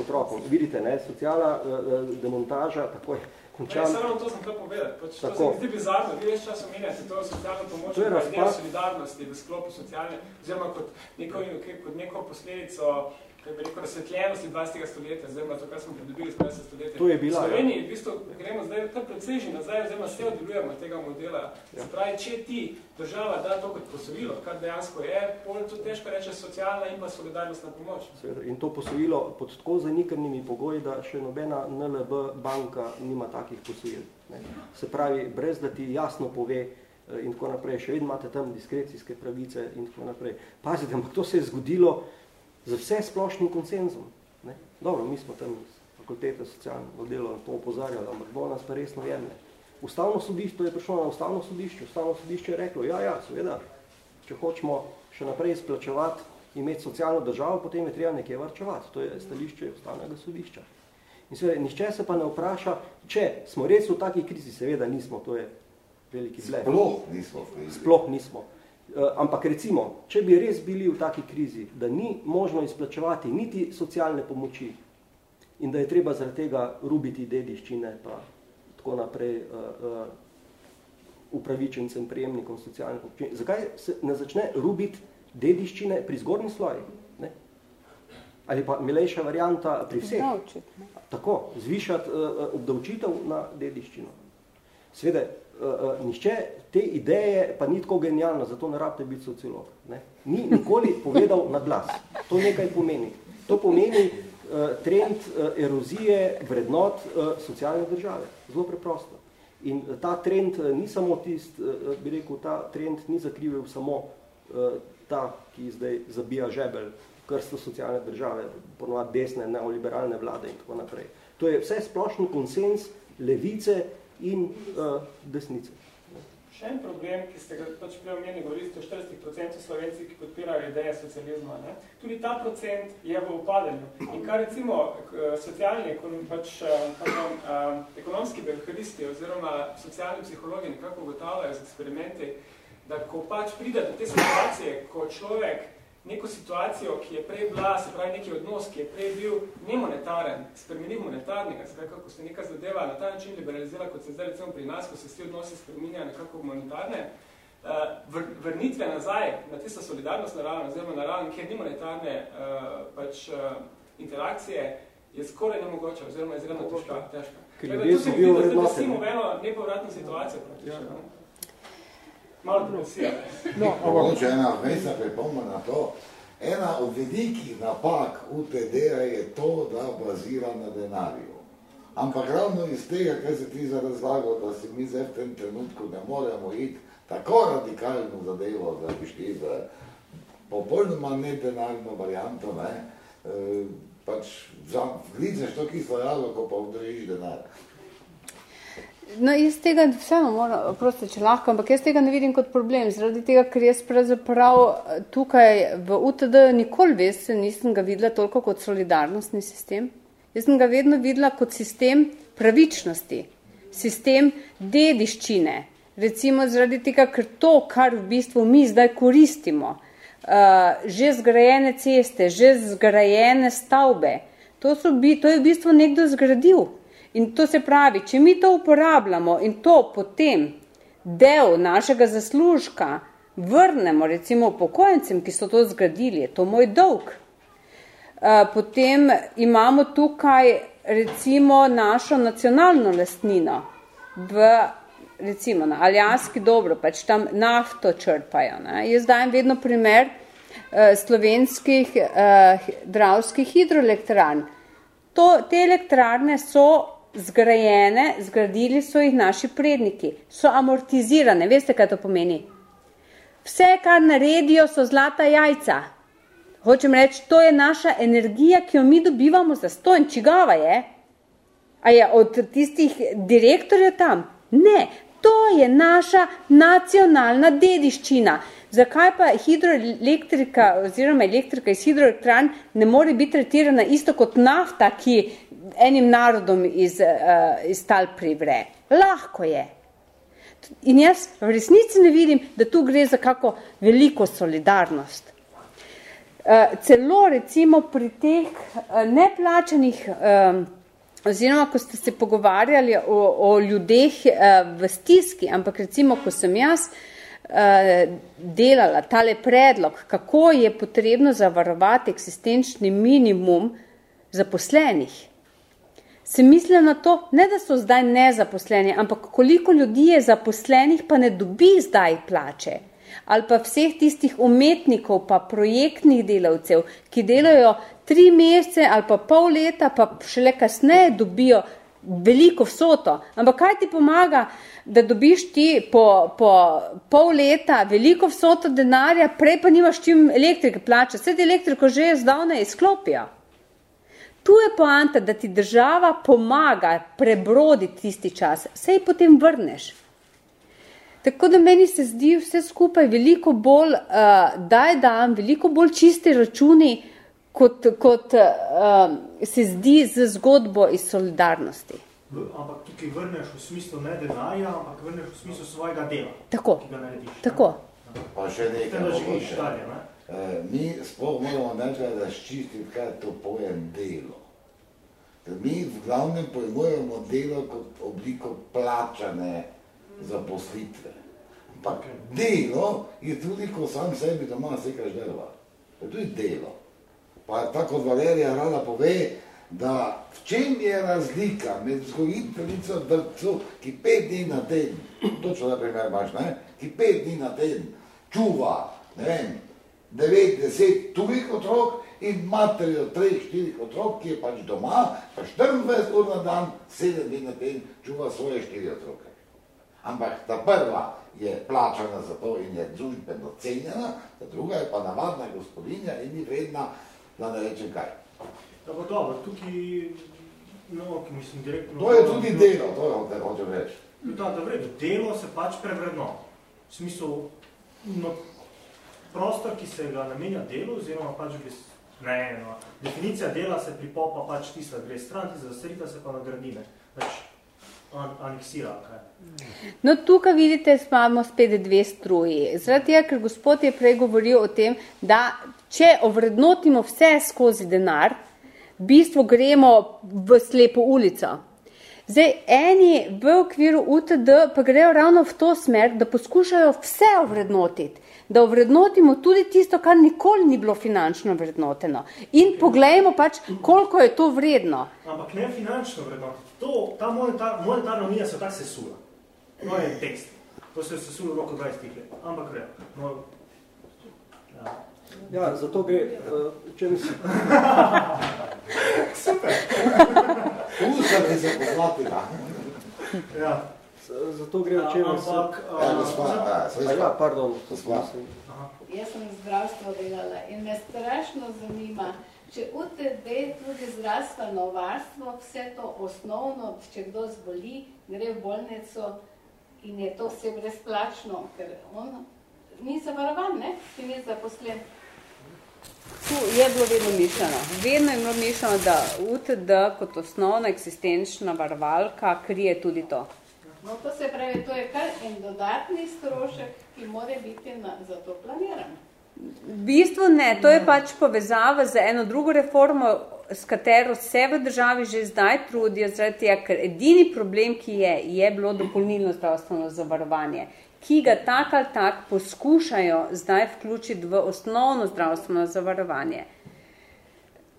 S4: otrokom. Vidite, ne, socialna uh, demontaža, takoj končam.
S6: Ne, samo to sem to povedal. Pač to se mi zdi bizarno. Vi več časa omenjate to socialno pomoč,
S4: to je
S6: razpad solidarnosti v sklopu socialne, oziroma kot neko, kot neko posledico kaj bi rekel, razsvetljenosti 20. stoletja, oziroma to, kar smo pridobili z 20. stoletja.
S4: To je bila,
S6: v Sloveniji, v bistvu, gremo zdaj kar precej že nazaj, oziroma vse oddelujemo tega modela. Ja. Se pravi, če ti država da to kot posojilo, kar dejansko je, pol to težko reče socialna in pa solidarnostna pomoč.
S4: In to posojilo pod tako zanikrnimi pogoji, da še nobena NLB banka nima takih posojil. Ne. Se pravi, brez da ti jasno pove eh, in tako naprej, še vedno imate tam diskrecijske pravice in tako naprej. Pazite, ampak to se je zgodilo z vse splošnim konsenzom. Ne? Dobro, mi smo tam iz fakultete socialnega dela na to upozarjali, ampak bo nas pa resno jemne. Ustavno sodišče, to je prišlo na ustavno sodišče, ustavno sodišče je reklo, ja, ja, seveda, če hočemo še naprej izplačevati, imeti socialno državo, potem je treba nekje varčevati. To je stališče ustavnega sodišča. In seveda, nišče se pa ne vpraša, če smo res v takih krizi, seveda nismo, to je veliki blef.
S1: Sploh nismo v krizi.
S4: Sploh nismo. Eh, ampak recimo, če bi res bili v taki krizi, da ni možno izplačevati niti socialne pomoči in da je treba zaradi tega rubiti dediščine pa tako naprej uh, uh, upravičencem, prejemnikom socialne pomoči, zakaj se ne začne rubiti dediščine pri zgornji sloji? Ne? Ali pa milejša varianta pri vseh? Tako, zvišati obdavčitev na dediščino. Svede, uh, nišče te ideje pa ni tako genialno, zato ne rabite biti sociolog. Ne? Ni nikoli povedal na glas. To nekaj pomeni. To pomeni uh, trend uh, erozije vrednot uh, socialne države. Zelo preprosto. In ta trend ni samo tist, uh, bi rekel, ta trend ni zakrivil samo uh, ta, ki zdaj zabija žebelj krsto socialne države, ponovati desne, neoliberalne vlade in tako naprej. To je vse splošni konsens levice, in uh, desnice.
S6: Še en problem, ki ste ga pač prej omenili, govorili ste o 40% slovenci, ki podpirajo ideje socializma. Ne? Tudi ta procent je v upadanju. In kar recimo socialni, pač, eh, pardon, um, ekonomski belkaristi oziroma socialni psihologi nekako ugotavljajo z eksperimenti, da ko pač pride do te situacije, ko človek neko situacijo, ki je prej bila, se pravi neki odnos, ki je prej bil nemonetaren, spremenil monetarnega, se pravi, kako se neka zadeva na ta način liberalizira, kot se zdaj recimo pri nas, ko se vsi odnosi spreminjajo nekako monetarne, eh, vrnitve nazaj na tisto solidarnost naravno, oziroma naravno, kjer ni monetarne eh, pač eh, interakcije, je skoraj nemogoče, oziroma izredno težka. težka.
S4: Ker ljudje so bil vrednotenje.
S6: Tu se vidi, da si eno nepovratno situacijo. Ja, ja. Malo depresija.
S1: No, Mogoče ena mesta pripomba na to. Ena od velikih napak UTD-a je to, da bazira na denarju. Ampak ravno iz tega, kaj se ti za razlago, da si mi zdaj v tem trenutku ne moremo iti tako radikalno zadevo, da bi šli v popolnoma nedenarno varianto, ne, e, pač vgliceš to kislo jalo, ko pa vdržiš denar.
S3: No, jaz tega vseeno moram, prosti, če lahko, ampak jaz tega ne vidim kot problem, zaradi tega, ker jaz pravzaprav eh, tukaj v UTD nikoli veste, nisem ga videla toliko kot solidarnostni sistem. Jaz sem ga vedno videla kot sistem pravičnosti, sistem dediščine. Recimo zaradi tega, ker to, kar v bistvu mi zdaj koristimo, uh, že zgrajene ceste, že zgrajene stavbe, to, so, to je v bistvu nekdo zgradil. In to se pravi, če mi to uporabljamo in to potem del našega zaslužka vrnemo recimo upokojencem, ki so to zgradili, je to moj dolg. Eh, potem imamo tukaj recimo našo nacionalno lastnino v recimo na Aljanski dobro, pač tam nafto črpajo. Ne. Jaz dajem vedno primer uh, slovenskih uh, dravskih hidroelektran. To, te elektrarne so zgrajene, zgradili so jih naši predniki, so amortizirane, veste, kaj to pomeni? Vse, kar naredijo, so zlata jajca. Hočem reči, to je naša energija, ki jo mi dobivamo za sto in čigava je. A je od tistih direktorjev tam? Ne, to je naša nacionalna dediščina. Zakaj pa hidroelektrika oziroma elektrika iz hidroelektran ne more biti tretirana isto kot nafta, ki enim narodom iz, uh, iz tal privre. Lahko je. In jaz v resnici ne vidim, da tu gre za kako veliko solidarnost. Uh, celo recimo pri teh uh, neplačanih, um, oziroma ko ste se pogovarjali o, o ljudeh uh, v stiski, ampak recimo, ko sem jaz delala tale predlog, kako je potrebno zavarovati eksistenčni minimum zaposlenih, sem mislila na to, ne da so zdaj nezaposleni, ampak koliko ljudi je zaposlenih, pa ne dobi zdaj plače. Ali pa vseh tistih umetnikov, pa projektnih delavcev, ki delajo tri mesece ali pa pol leta, pa šele kasneje dobijo veliko vsoto. Ampak kaj ti pomaga, da dobiš ti po, po pol leta veliko vsoto denarja, prej pa nimaš čim elektrike plača. Vse ti elektriko že zdavne izklopijo. Tu je poanta, da ti država pomaga prebroditi tisti čas, vse potem vrneš. Tako da meni se zdi vse skupaj veliko bolj, uh, daj dam, veliko bolj čisti računi, kot, kot uh, se zdi z zgodbo iz solidarnosti.
S5: Ampak tukaj vrneš v smislu ne denarja, ampak vrneš v smislu svojega dela,
S3: Tako.
S5: ki ga narediš.
S3: Tako.
S1: Pa še nekaj
S5: Tem, da živiš dalje, ne?
S1: Eh, Mi sploh moramo nekaj razčistiti, kaj je to pojem delo. Ker mi v glavnem pojmujemo delo kot obliko plačane zaposlitve. Ampak delo je tudi, ko sam sebi doma sekaš drva. To je tudi delo. Pa tako Valerija rada pove, da v čem je razlika med vzgojiteljico vrtcu, ki pet dni na teden, točno na primer imaš, ne, ki pet dni na teden čuva, ne vem, devet, deset tujih otrok in materijo treh, štirih otrok, ki je pač doma, pa 24 ur na dan, sedem dni na teden čuva svoje štiri otroke. Ampak ta prva je plačana za to in je družbeno cenjena, ta druga je pa navadna gospodinja in ni vredna, da ne rečem kaj.
S5: Ja, pa dobro, tukaj, no, ki mislim direktno...
S1: To je tudi delo, to je hoče- hočem reči.
S5: Da, da vredo, delo se pač prevredno. V smislu, no, prostor, ki se ga namenja delu, oziroma pač bi, ne, no, definicija dela se pripopa pač tista, gre stran, tista zastrita se pa nagradi, ne, pač an, aneksira, kaj.
S3: No, tukaj vidite, imamo spet dve struji. Zaradi tega, ker gospod je prej govoril o tem, da če ovrednotimo vse skozi denar, v bistvu gremo v slepo ulico. Zdaj, eni v okviru UTD pa grejo ravno v to smer, da poskušajo vse ovrednotiti, da ovrednotimo tudi tisto, kar nikoli ni bilo finančno vrednoteno. In poglejmo pač, koliko je to vredno.
S5: Ampak ne finančno vrednotiti. To, ta monetar, monetarna unija se tako sesula. No je tekst. To se je sesulo v roku 20 let. Ampak ne. No, ja.
S4: Ja, zato gre, uh, čem si...
S5: Super.
S1: Usam je zapoplatila.
S5: Ja.
S4: Zato gre, o čem si...
S5: Ampak,
S1: Ja, gospa, ja, saj
S4: A Ja, pardon.
S1: Gospa.
S9: Jaz sem zdravstvo delala in me strašno zanima, če UTD tudi zdravstveno varstvo, vse to osnovno, če kdo zboli, gre v bolnico in je to vse brezplačno, ker on ni zavarovan, ne, ki ni zaposlen.
S3: Tu je bilo vedno mišljeno. Vedno je bilo mišljeno, da UTD kot osnovna eksistenčna varovalka krije tudi to.
S9: No, to se pravi, to je kar en dodatni strošek, ki mora biti na, za to planiran.
S3: V bistvu ne, to je pač povezava z eno drugo reformo, s katero se v državi že zdaj trudijo, zaradi tega, ker edini problem, ki je, je bilo dopolnilno zdravstveno zavarovanje, ki ga tak ali tak poskušajo zdaj vključiti v osnovno zdravstveno zavarovanje.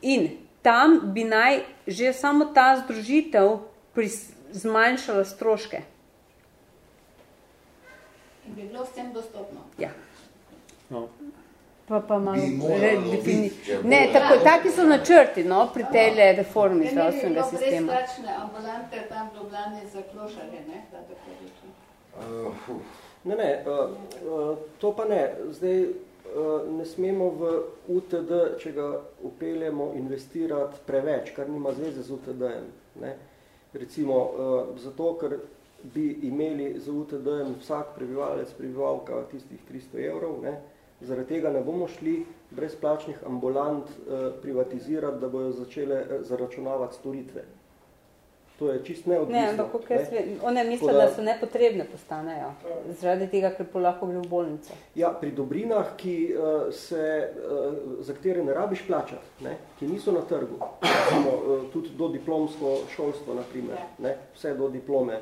S3: In tam bi naj že samo ta združitev zmanjšala stroške.
S9: In bi bilo vsem dostopno.
S3: Ja.
S2: No.
S3: Pa, pa malo redefini-. Ne, tako, taki so načrti no, pri tej reformi
S9: Ne, ne bi
S3: zdravstvenega
S9: bilo
S3: sistema.
S9: brezplačne ambulante tam v Ljubljani za klošarje, ne, da tako rečem.
S1: Uh,
S4: Ne, ne, uh, uh, to pa ne. Zdaj uh, ne smemo v UTD, če ga upeljemo, investirati preveč, kar nima zveze z UTD-jem. Ne. Recimo, uh, zato, ker bi imeli z UTD-jem vsak prebivalec, prebivalka tistih 300 evrov, ne. zaradi tega ne bomo šli brezplačnih ambulant uh, privatizirati, da bojo začele eh, zaračunavati storitve. To je čist neodvisno.
S3: Ne, ampak kako jaz one mislijo,
S4: Tako
S3: da so nepotrebne postanejo, zaradi tega, ker pa lahko gre v bolnico.
S4: Ja, pri dobrinah, ki, uh, se, uh, za katere ne rabiš plačati, ne, ki niso na trgu, recimo, uh, tudi do diplomsko šolstvo, na primer, ne, vse do diplome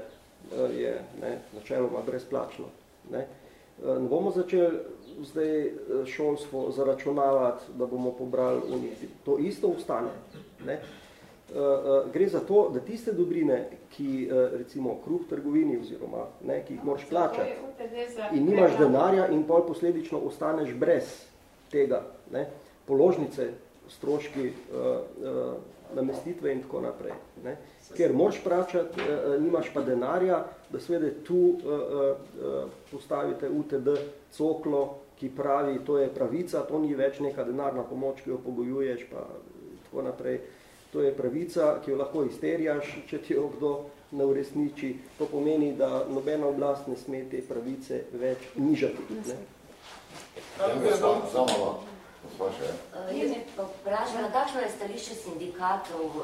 S4: je ne, načeloma brezplačno. Ne. Ne bomo začeli zdaj šolstvo zaračunavati, da bomo pobrali uniti. To isto ustane. Ne? Gre za to, da tiste dobrine, ki recimo kruh trgovini oziroma ne, ki jih moraš plačati in nimaš denarja in pol posledično ostaneš brez tega, ne, položnice, stroški, namestitve in tako naprej. Ne. Ker moraš plačati, nimaš pa denarja, da seveda tu postavite UTD coklo, ki pravi, to je pravica, to ni več neka denarna pomoč, ki jo pogojuješ, pa tako naprej. To je pravica, ki jo lahko izterjaš, če ti jo kdo ne uresniči. To pomeni, da nobena oblast ne sme te pravice več nižati. Ne?
S10: Jaz pa vprašam, kakšno je stališče sindikatov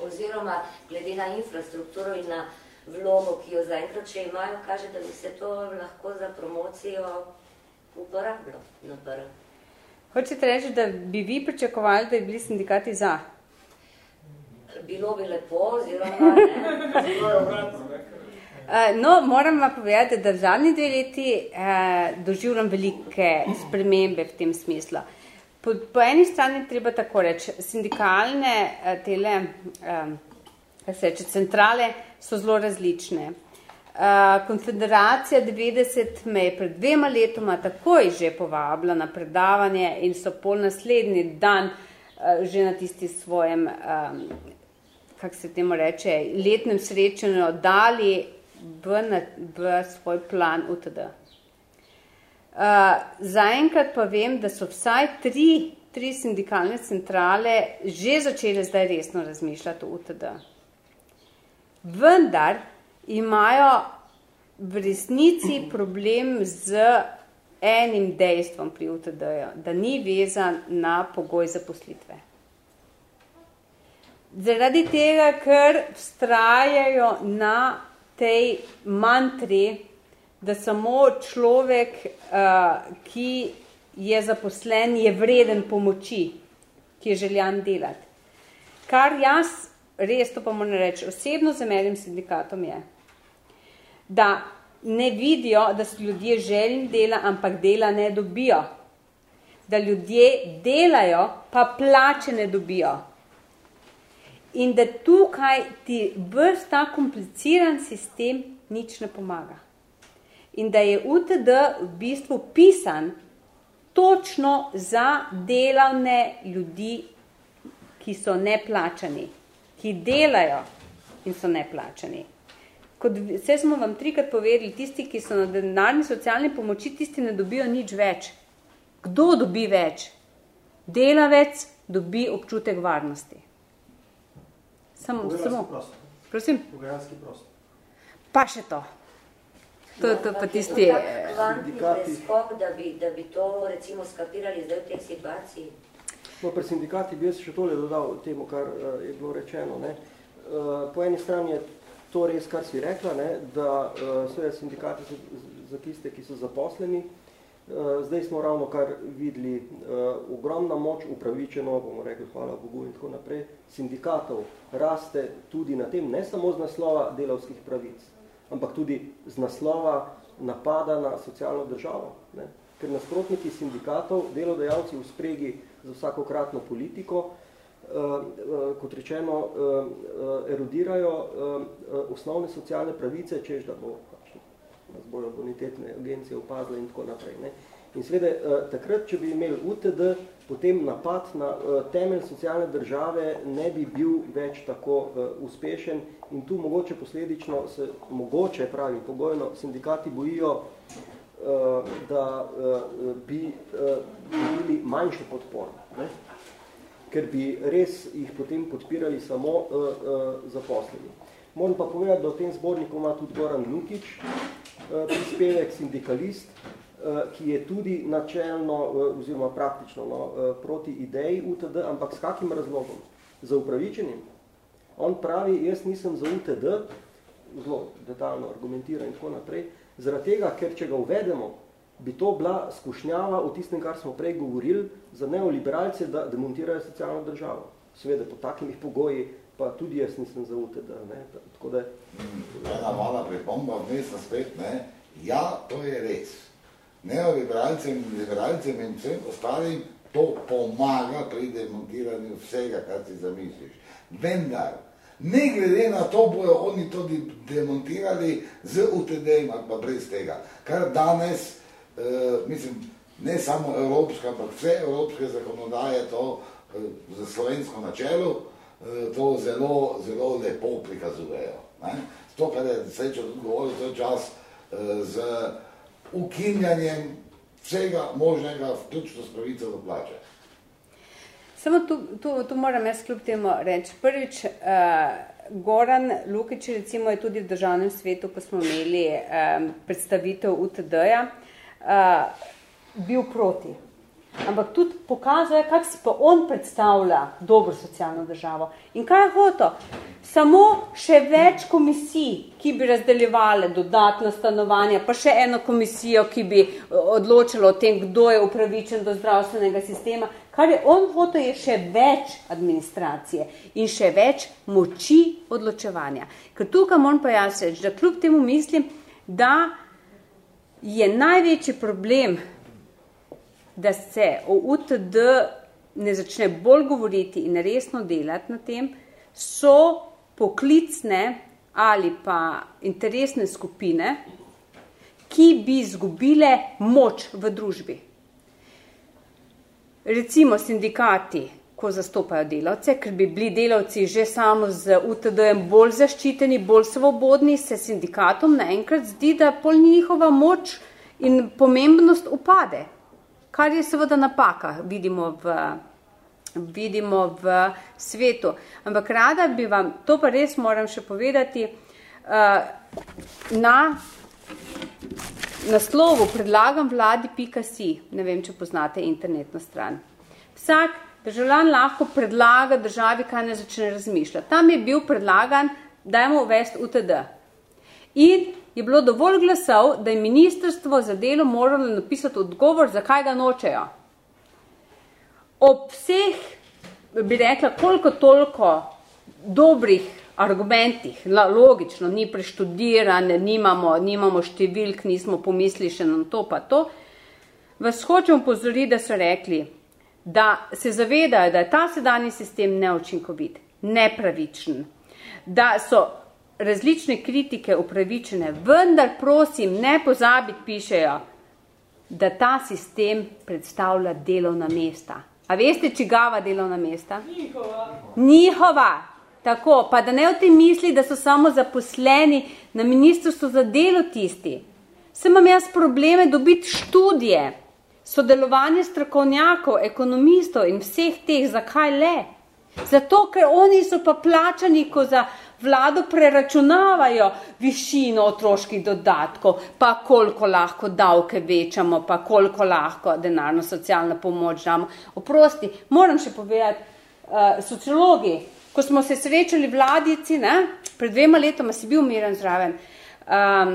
S10: oziroma glede na infrastrukturo in na vlogo, ki jo zaenkrat še imajo, kaže, da bi se to lahko za promocijo uporabilo na prvo.
S3: Hočete reči, da bi vi pričakovali, da bi bili sindikati za?
S10: Bilo bi lepo, oziroma ne. Obratno,
S3: No, moram vam povedati, da v zadnji dve leti eh, doživljam velike spremembe v tem smislu. Po, po eni strani treba tako reči, sindikalne eh, tele, se reče, centrale so zelo različne. Eh, Konfederacija 90 me je pred dvema letoma takoj že povabila na predavanje in so pol naslednji dan eh, že na tisti svojem, eh, kako se temu reče, letnem srečanju dali v, na, v svoj plan UTD. Uh, zaenkrat pa vem, da so vsaj tri, tri sindikalne centrale že začele zdaj resno razmišljati o UTD. Vendar imajo v resnici problem z enim dejstvom pri UTD-ju, da ni vezan na pogoj zaposlitve. Zaradi tega, ker vstrajajo na tej mantri, da samo človek, uh, ki je zaposlen, je vreden pomoči, ki je željan delati. Kar jaz, res to pa moram reči, osebno zamerim sindikatom je, da ne vidijo, da so ljudje željni dela, ampak dela ne dobijo. Da ljudje delajo, pa plače ne dobijo. In da tukaj ti vrst ta kompliciran sistem nič ne pomaga. In da je UTD v bistvu pisan točno za delavne ljudi, ki so neplačani, ki delajo in so neplačani. Kot vse smo vam trikrat povedali, tisti, ki so na denarni socialni pomoči, tisti ne dobijo nič več. Kdo dobi več? Delavec dobi občutek varnosti. Samo, samo. Prosim?
S5: Pogajalski prostor.
S3: Pa še to. To je to pa tisti...
S10: Kvantni preskok, da bi, da bi to recimo skapirali zdaj v tej situaciji?
S4: No, pri sindikati bi jaz še tole dodal temu, kar uh, je bilo rečeno. Ne. Uh, po eni strani je to res, kar si rekla, ne, da uh, so sindikati za, za tiste, ki so zaposleni, Zdaj smo ravno kar videli uh, ogromna moč, upravičeno, bomo rekli hvala Bogu in tako naprej, sindikatov raste tudi na tem, ne samo z naslova delavskih pravic, ampak tudi z naslova napada na socialno državo. Ne? Ker nasprotniki sindikatov, delodajalci v spregi za vsakokratno politiko, uh, uh, kot rečeno, uh, erodirajo osnovne socialne pravice, čež da bo nas bojo bonitetne agencije upazile in tako naprej. Ne. In seveda, eh, takrat, če bi imeli UTD, potem napad na eh, temelj socialne države ne bi bil več tako eh, uspešen in tu mogoče posledično se, mogoče pravi, pogojno, sindikati bojijo, da bi bili manjšo podporo, ne. ker bi res jih potem podpirali samo zaposleni. Moram pa povedati, da v tem zborniku ima tudi Goran Lukič, Eh, prispevek sindikalist, eh, ki je tudi načelno eh, oziroma praktično no, proti ideji UTD, ampak s kakim razlogom? Za upravičenjem. On pravi, jaz nisem za UTD, zelo detaljno argumentira in tako naprej, zaradi tega, ker če ga uvedemo, bi to bila skušnjava o tistem, kar smo prej govorili, za neoliberalce, da demontirajo socialno državo. Seveda, po takimi pogoji pa tudi jaz nisem za UTD. Ne? Tako da...
S1: Ena mala pripomba, vmes spet, ne, Ja, to je res. Neoliberalcem, liberalcem in vsem ostalim to pomaga pri demontiranju vsega, kar si zamisliš. Vendar, ne glede na to, bojo oni tudi demontirali z UTD-jem ali pa brez tega. Kar danes, eh, mislim, ne samo evropska, ampak vse evropske zakonodaje to eh, za slovensko načelo, eh, to zelo, zelo lepo prikazujejo. Ne? To, kar je srečo tudi govoril, to je čas eh, z ukinjanjem vsega možnega, vključno s pravico do plače.
S3: Samo tu, tu, tu moram jaz kljub temu reči. Prvič, uh, Goran Lukič recimo je tudi v državnem svetu, ko smo imeli um, predstavitev UTD-ja, uh, bil proti. Ampak tudi pokazuje, kako si pa on predstavlja dobro socialno državo. In kaj je hoto? Samo še več komisij, ki bi razdeljevali dodatno stanovanje, pa še eno komisijo, ki bi odločila o tem, kdo je upravičen do zdravstvenega sistema. Kar je on hotel, je še več administracije in še več moči odločevanja. Ker tukaj moram pa jaz reči, da kljub temu mislim, da je največji problem, da se o UTD ne začne bolj govoriti in resno delati na tem, so poklicne ali pa interesne skupine, ki bi izgubile moč v družbi. Recimo sindikati, ko zastopajo delavce, ker bi bili delavci že samo z UTD-jem bolj zaščiteni, bolj svobodni, se sindikatom naenkrat zdi, da pol njihova moč in pomembnost upade, kar je seveda napaka, vidimo v, vidimo v svetu. Ampak rada bi vam, to pa res moram še povedati, uh, na naslovu predlagam vladi.si, ne vem, če poznate internetno stran. Vsak državljan lahko predlaga državi, kaj ne začne razmišljati. Tam je bil predlagan, dajmo uvesti UTD. In je bilo dovolj glasov, da je ministrstvo za delo moralo napisati odgovor, zakaj ga nočejo. Ob vseh, bi rekla, koliko toliko dobrih argumentih, logično, ni preštudirane, nimamo, nimamo številk, nismo pomislili še na to pa to, vas hočem pozoriti, da so rekli, da se zavedajo, da je ta sedanji sistem neučinkovit, nepravičen, da so različne kritike upravičene, vendar prosim, ne pozabiti, pišejo, da ta sistem predstavlja delovna mesta. A veste, čigava delovna mesta? Njihova. Njihova. Tako, pa da ne v tem misli, da so samo zaposleni na ministrstvu za delo tisti. Sem imam jaz probleme dobiti študije, sodelovanje strokovnjakov, ekonomistov in vseh teh, zakaj le? Zato, ker oni so pa plačani, ko za vlado preračunavajo višino otroških dodatkov, pa koliko lahko davke večamo, pa koliko lahko denarno socialno pomoč damo. Oprosti, moram še povedati, uh, sociologi, ko smo se srečali vladici, ne, pred dvema letoma si bil miren zraven, um,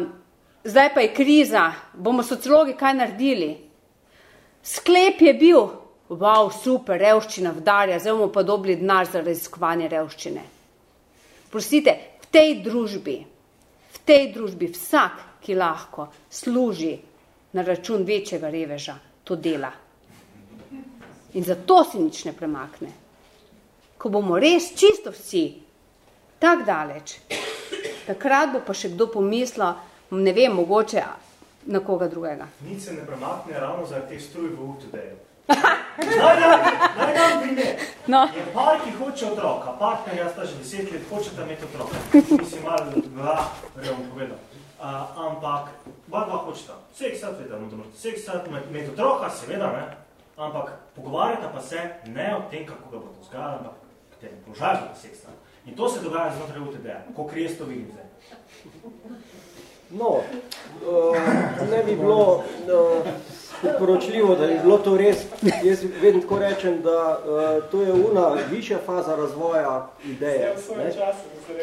S3: zdaj pa je kriza, bomo sociologi kaj naredili. Sklep je bil, wow, super, revščina vdarja, zdaj bomo pa dobili denar za raziskovanje revščine. Prosite, v tej družbi, v tej družbi vsak, ki lahko služi na račun večjega reveža, to dela. In zato si nič ne premakne ko bomo res čisto vsi tak daleč, takrat bo pa še kdo pomislil, ne vem, mogoče na koga drugega.
S5: Nič se ne premakne ravno za te struj v UTD-ju. Naj dam primer.
S3: No.
S5: Je par, ki hoče otroka, partner, jaz ta že deset let, hočeta imeti otroka. Mislim, malo dva, revom povedal. Uh, ampak, ba dva hočeta. Vseh sad vedem, vseh sad imeti otroka, seveda, ne? Ampak pogovarjata pa se ne o tem, kako ga bo to zgajala, ampak tem požarnim seksa. In to se dogaja znotraj UTD-a, ko krijes to vidim zdaj.
S4: No, uh, ne bi bilo uh, poročljivo, da bi bilo to res, jaz vedno tako rečem, da uh, to je una višja faza razvoja ideje, ne,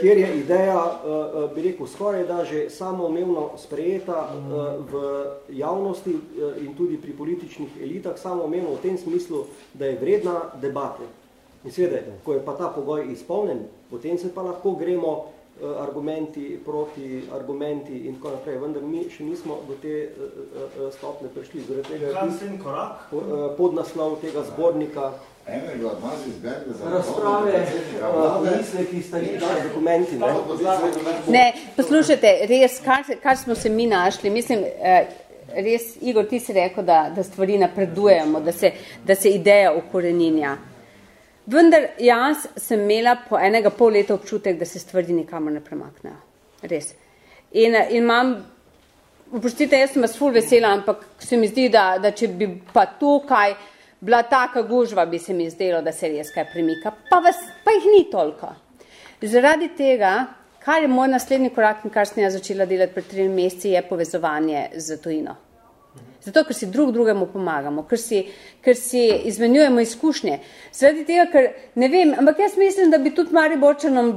S4: kjer je ideja, uh, bi rekel, skoraj da že samoumevno sprejeta uh, v javnosti uh, in tudi pri političnih elitah, samoumevno v tem smislu, da je vredna debate. In seveda, ko je pa ta pogoj izpolnen, potem se pa lahko gremo argumenti, proti argumenti in tako naprej. Vendar mi še nismo do te stopne prišli. Zaradi tega je podnaslov tega zbornika razprave, misleki, stališče, dokumenti. Ne?
S3: ne, poslušajte, res, kar, kar smo se mi našli, mislim, res, Igor, ti si rekel, da, da stvari napredujemo, da se, da se ideja ukoreninja. Vendar jaz sem imela po enega pol leta občutek, da se stvari nikamor ne premaknejo. Res. In, in imam, oprostite, jaz sem vas ful vesela, ampak se mi zdi, da, da če bi pa tukaj bila taka gužva, bi se mi zdelo, da se res kaj premika. Pa, vas, pa jih ni toliko. Zaradi tega, kar je moj naslednji korak in kar sem jaz začela delati pred tremi meseci, je povezovanje z tujino. Zato, ker si drug drugemu pomagamo, ker si, ker si izmenjujemo izkušnje. Zaradi tega, ker ne vem, ampak jaz mislim, da bi tudi Mariborčanom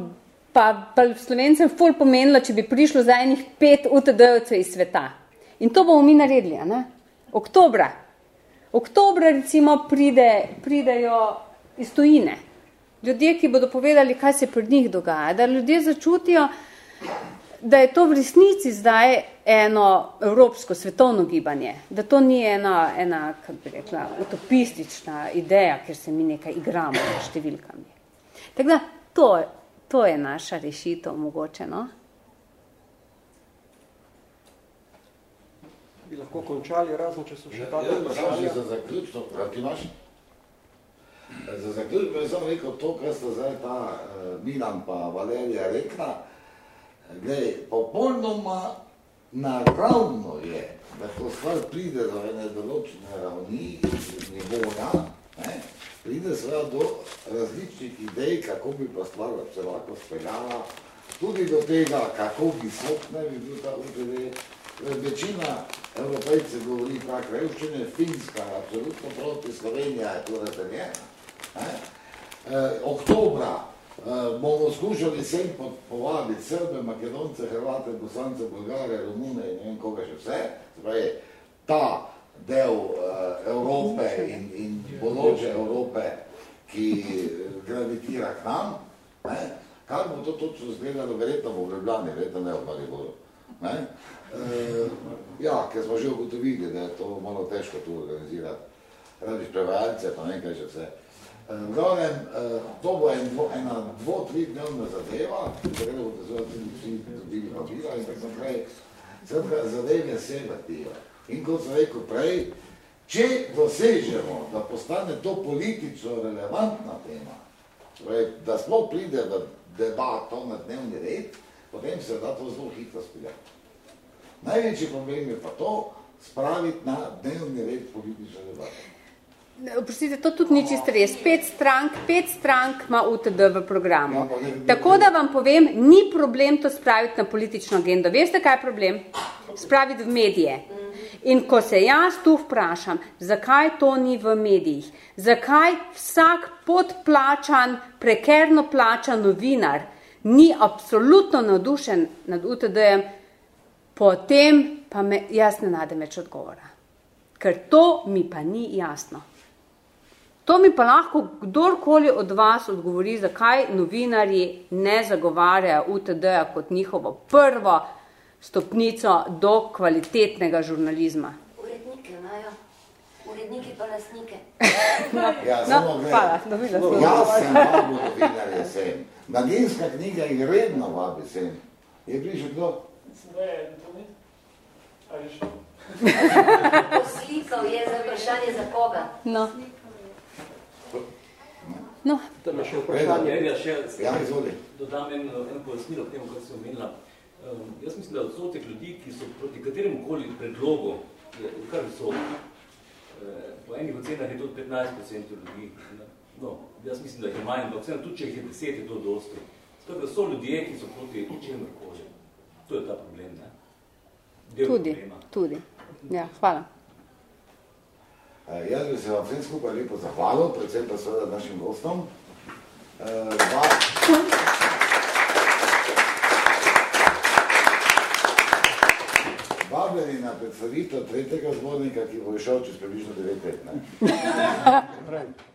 S3: pa, pa Slovencem ful pomenilo, če bi prišlo za enih pet UTD-ovcev iz sveta. In to bomo mi naredili, ne? Oktobra. Oktobra recimo pride, pridejo iz tujine. Ljudje, ki bodo povedali, kaj se pri njih dogaja, da ljudje začutijo, da je to v resnici zdaj eno evropsko svetovno gibanje, da to ni ena, ena kako bi rekla, utopistična ideja, ker se mi nekaj igramo s številkami. Tako da, to, to je naša rešitev mogoče, no?
S4: Bi lahko končali, razen če so še ta
S1: ja, vprašanja. Za zaključno, ti imaš? Za zaključno bi samo rekel to, kar sta zdaj ta uh, Milan pa Valerija rekla, Glej, popolnoma naravno je, da ko stvar pride do ene določene ravni, nivoja, ne, pride seveda do različnih idej, kako bi pa stvar se lahko speljala, tudi do tega, kako visok ne bi bil ta UTD. Večina evropejcev govori tak revščine, Finska je absolutno proti, Slovenija je to razdeljena. E, oktobra Uh, bomo skušali sem povabiti Srbe, Makedonce, Hrvate, Bosance, Bolgare, Romune in ne vem koga še vse. Zdaj, ta del uh, Evrope in, in bodoče Evrope, ki gravitira k nam, ne? kar bo to točno zgledalo, verjetno bo v Ljubljani, verjetno ne v Mariboru. Ne? Uh, ja, ker smo že ugotovili, da je to malo težko tu organizirati. Radiš prevajalce, pa nekaj že vse. V glavnem, eh, to bo en, ena dvo, tri dnevna zadeva, katero bodo zelo tudi vsi dobili papira in tako naprej. Sredka, zadeve se vrtijo. In kot sem rekel prej, če dosežemo, da postane to politično relevantna tema, torej, da sploh pride v debato na dnevni red, potem se da to zelo hitro speljati. Največji problem je pa to, spraviti na dnevni red politične debate.
S3: Oprostite, to tudi ni čisto res. Pet strank, pet strank ima UTD v programu. Tako da vam povem, ni problem to spraviti na politično agendo. Veste, kaj je problem? Spraviti v medije. In ko se jaz tu vprašam, zakaj to ni v medijih, zakaj vsak podplačan, prekerno plačan novinar ni absolutno navdušen nad UTD-jem, potem pa me jaz ne nadem več odgovora. Ker to mi pa ni jasno. To mi pa lahko kdorkoli od vas odgovori, zakaj novinarji ne zagovarjajo UTD-ja kot njihovo prvo stopnico do kvalitetnega žurnalizma.
S10: Urednike imajo, uredniki pa lasnike.
S1: ja, no, hvala, dobila sem. Jaz sem vabil novinarje sem. Maginska knjiga jih redno vabi sem. Je prišel kdo?
S6: Je to ni. Ali še?
S10: Slikal je za vprašanje za koga.
S3: No. No.
S4: Tam je še vprašanje.
S11: Ja, še,
S1: ja.
S11: Dodam en, en pojasnilo k temu, kar se omenila. Um, jaz mislim, da odsotek ljudi, ki so proti katerem koli predlogu, je kar visok. E, po enih ocenah je to 15% ljudi. No, jaz mislim, da jih je manj, ampak vseeno tudi, če jih je 10, je to dosti. Da so ljudje, ki so proti čemer koli. To je ta problem, ne?
S3: Del tudi, problema. tudi. Ja, hvala.
S1: Eh, jaz bi se vam vsem skupaj lepo zahvalil, predvsem pa seveda našim gostom. Eh, dva... Vabljeni na predstavitev tretjega zbornika, ki bo išel čez približno 9 let.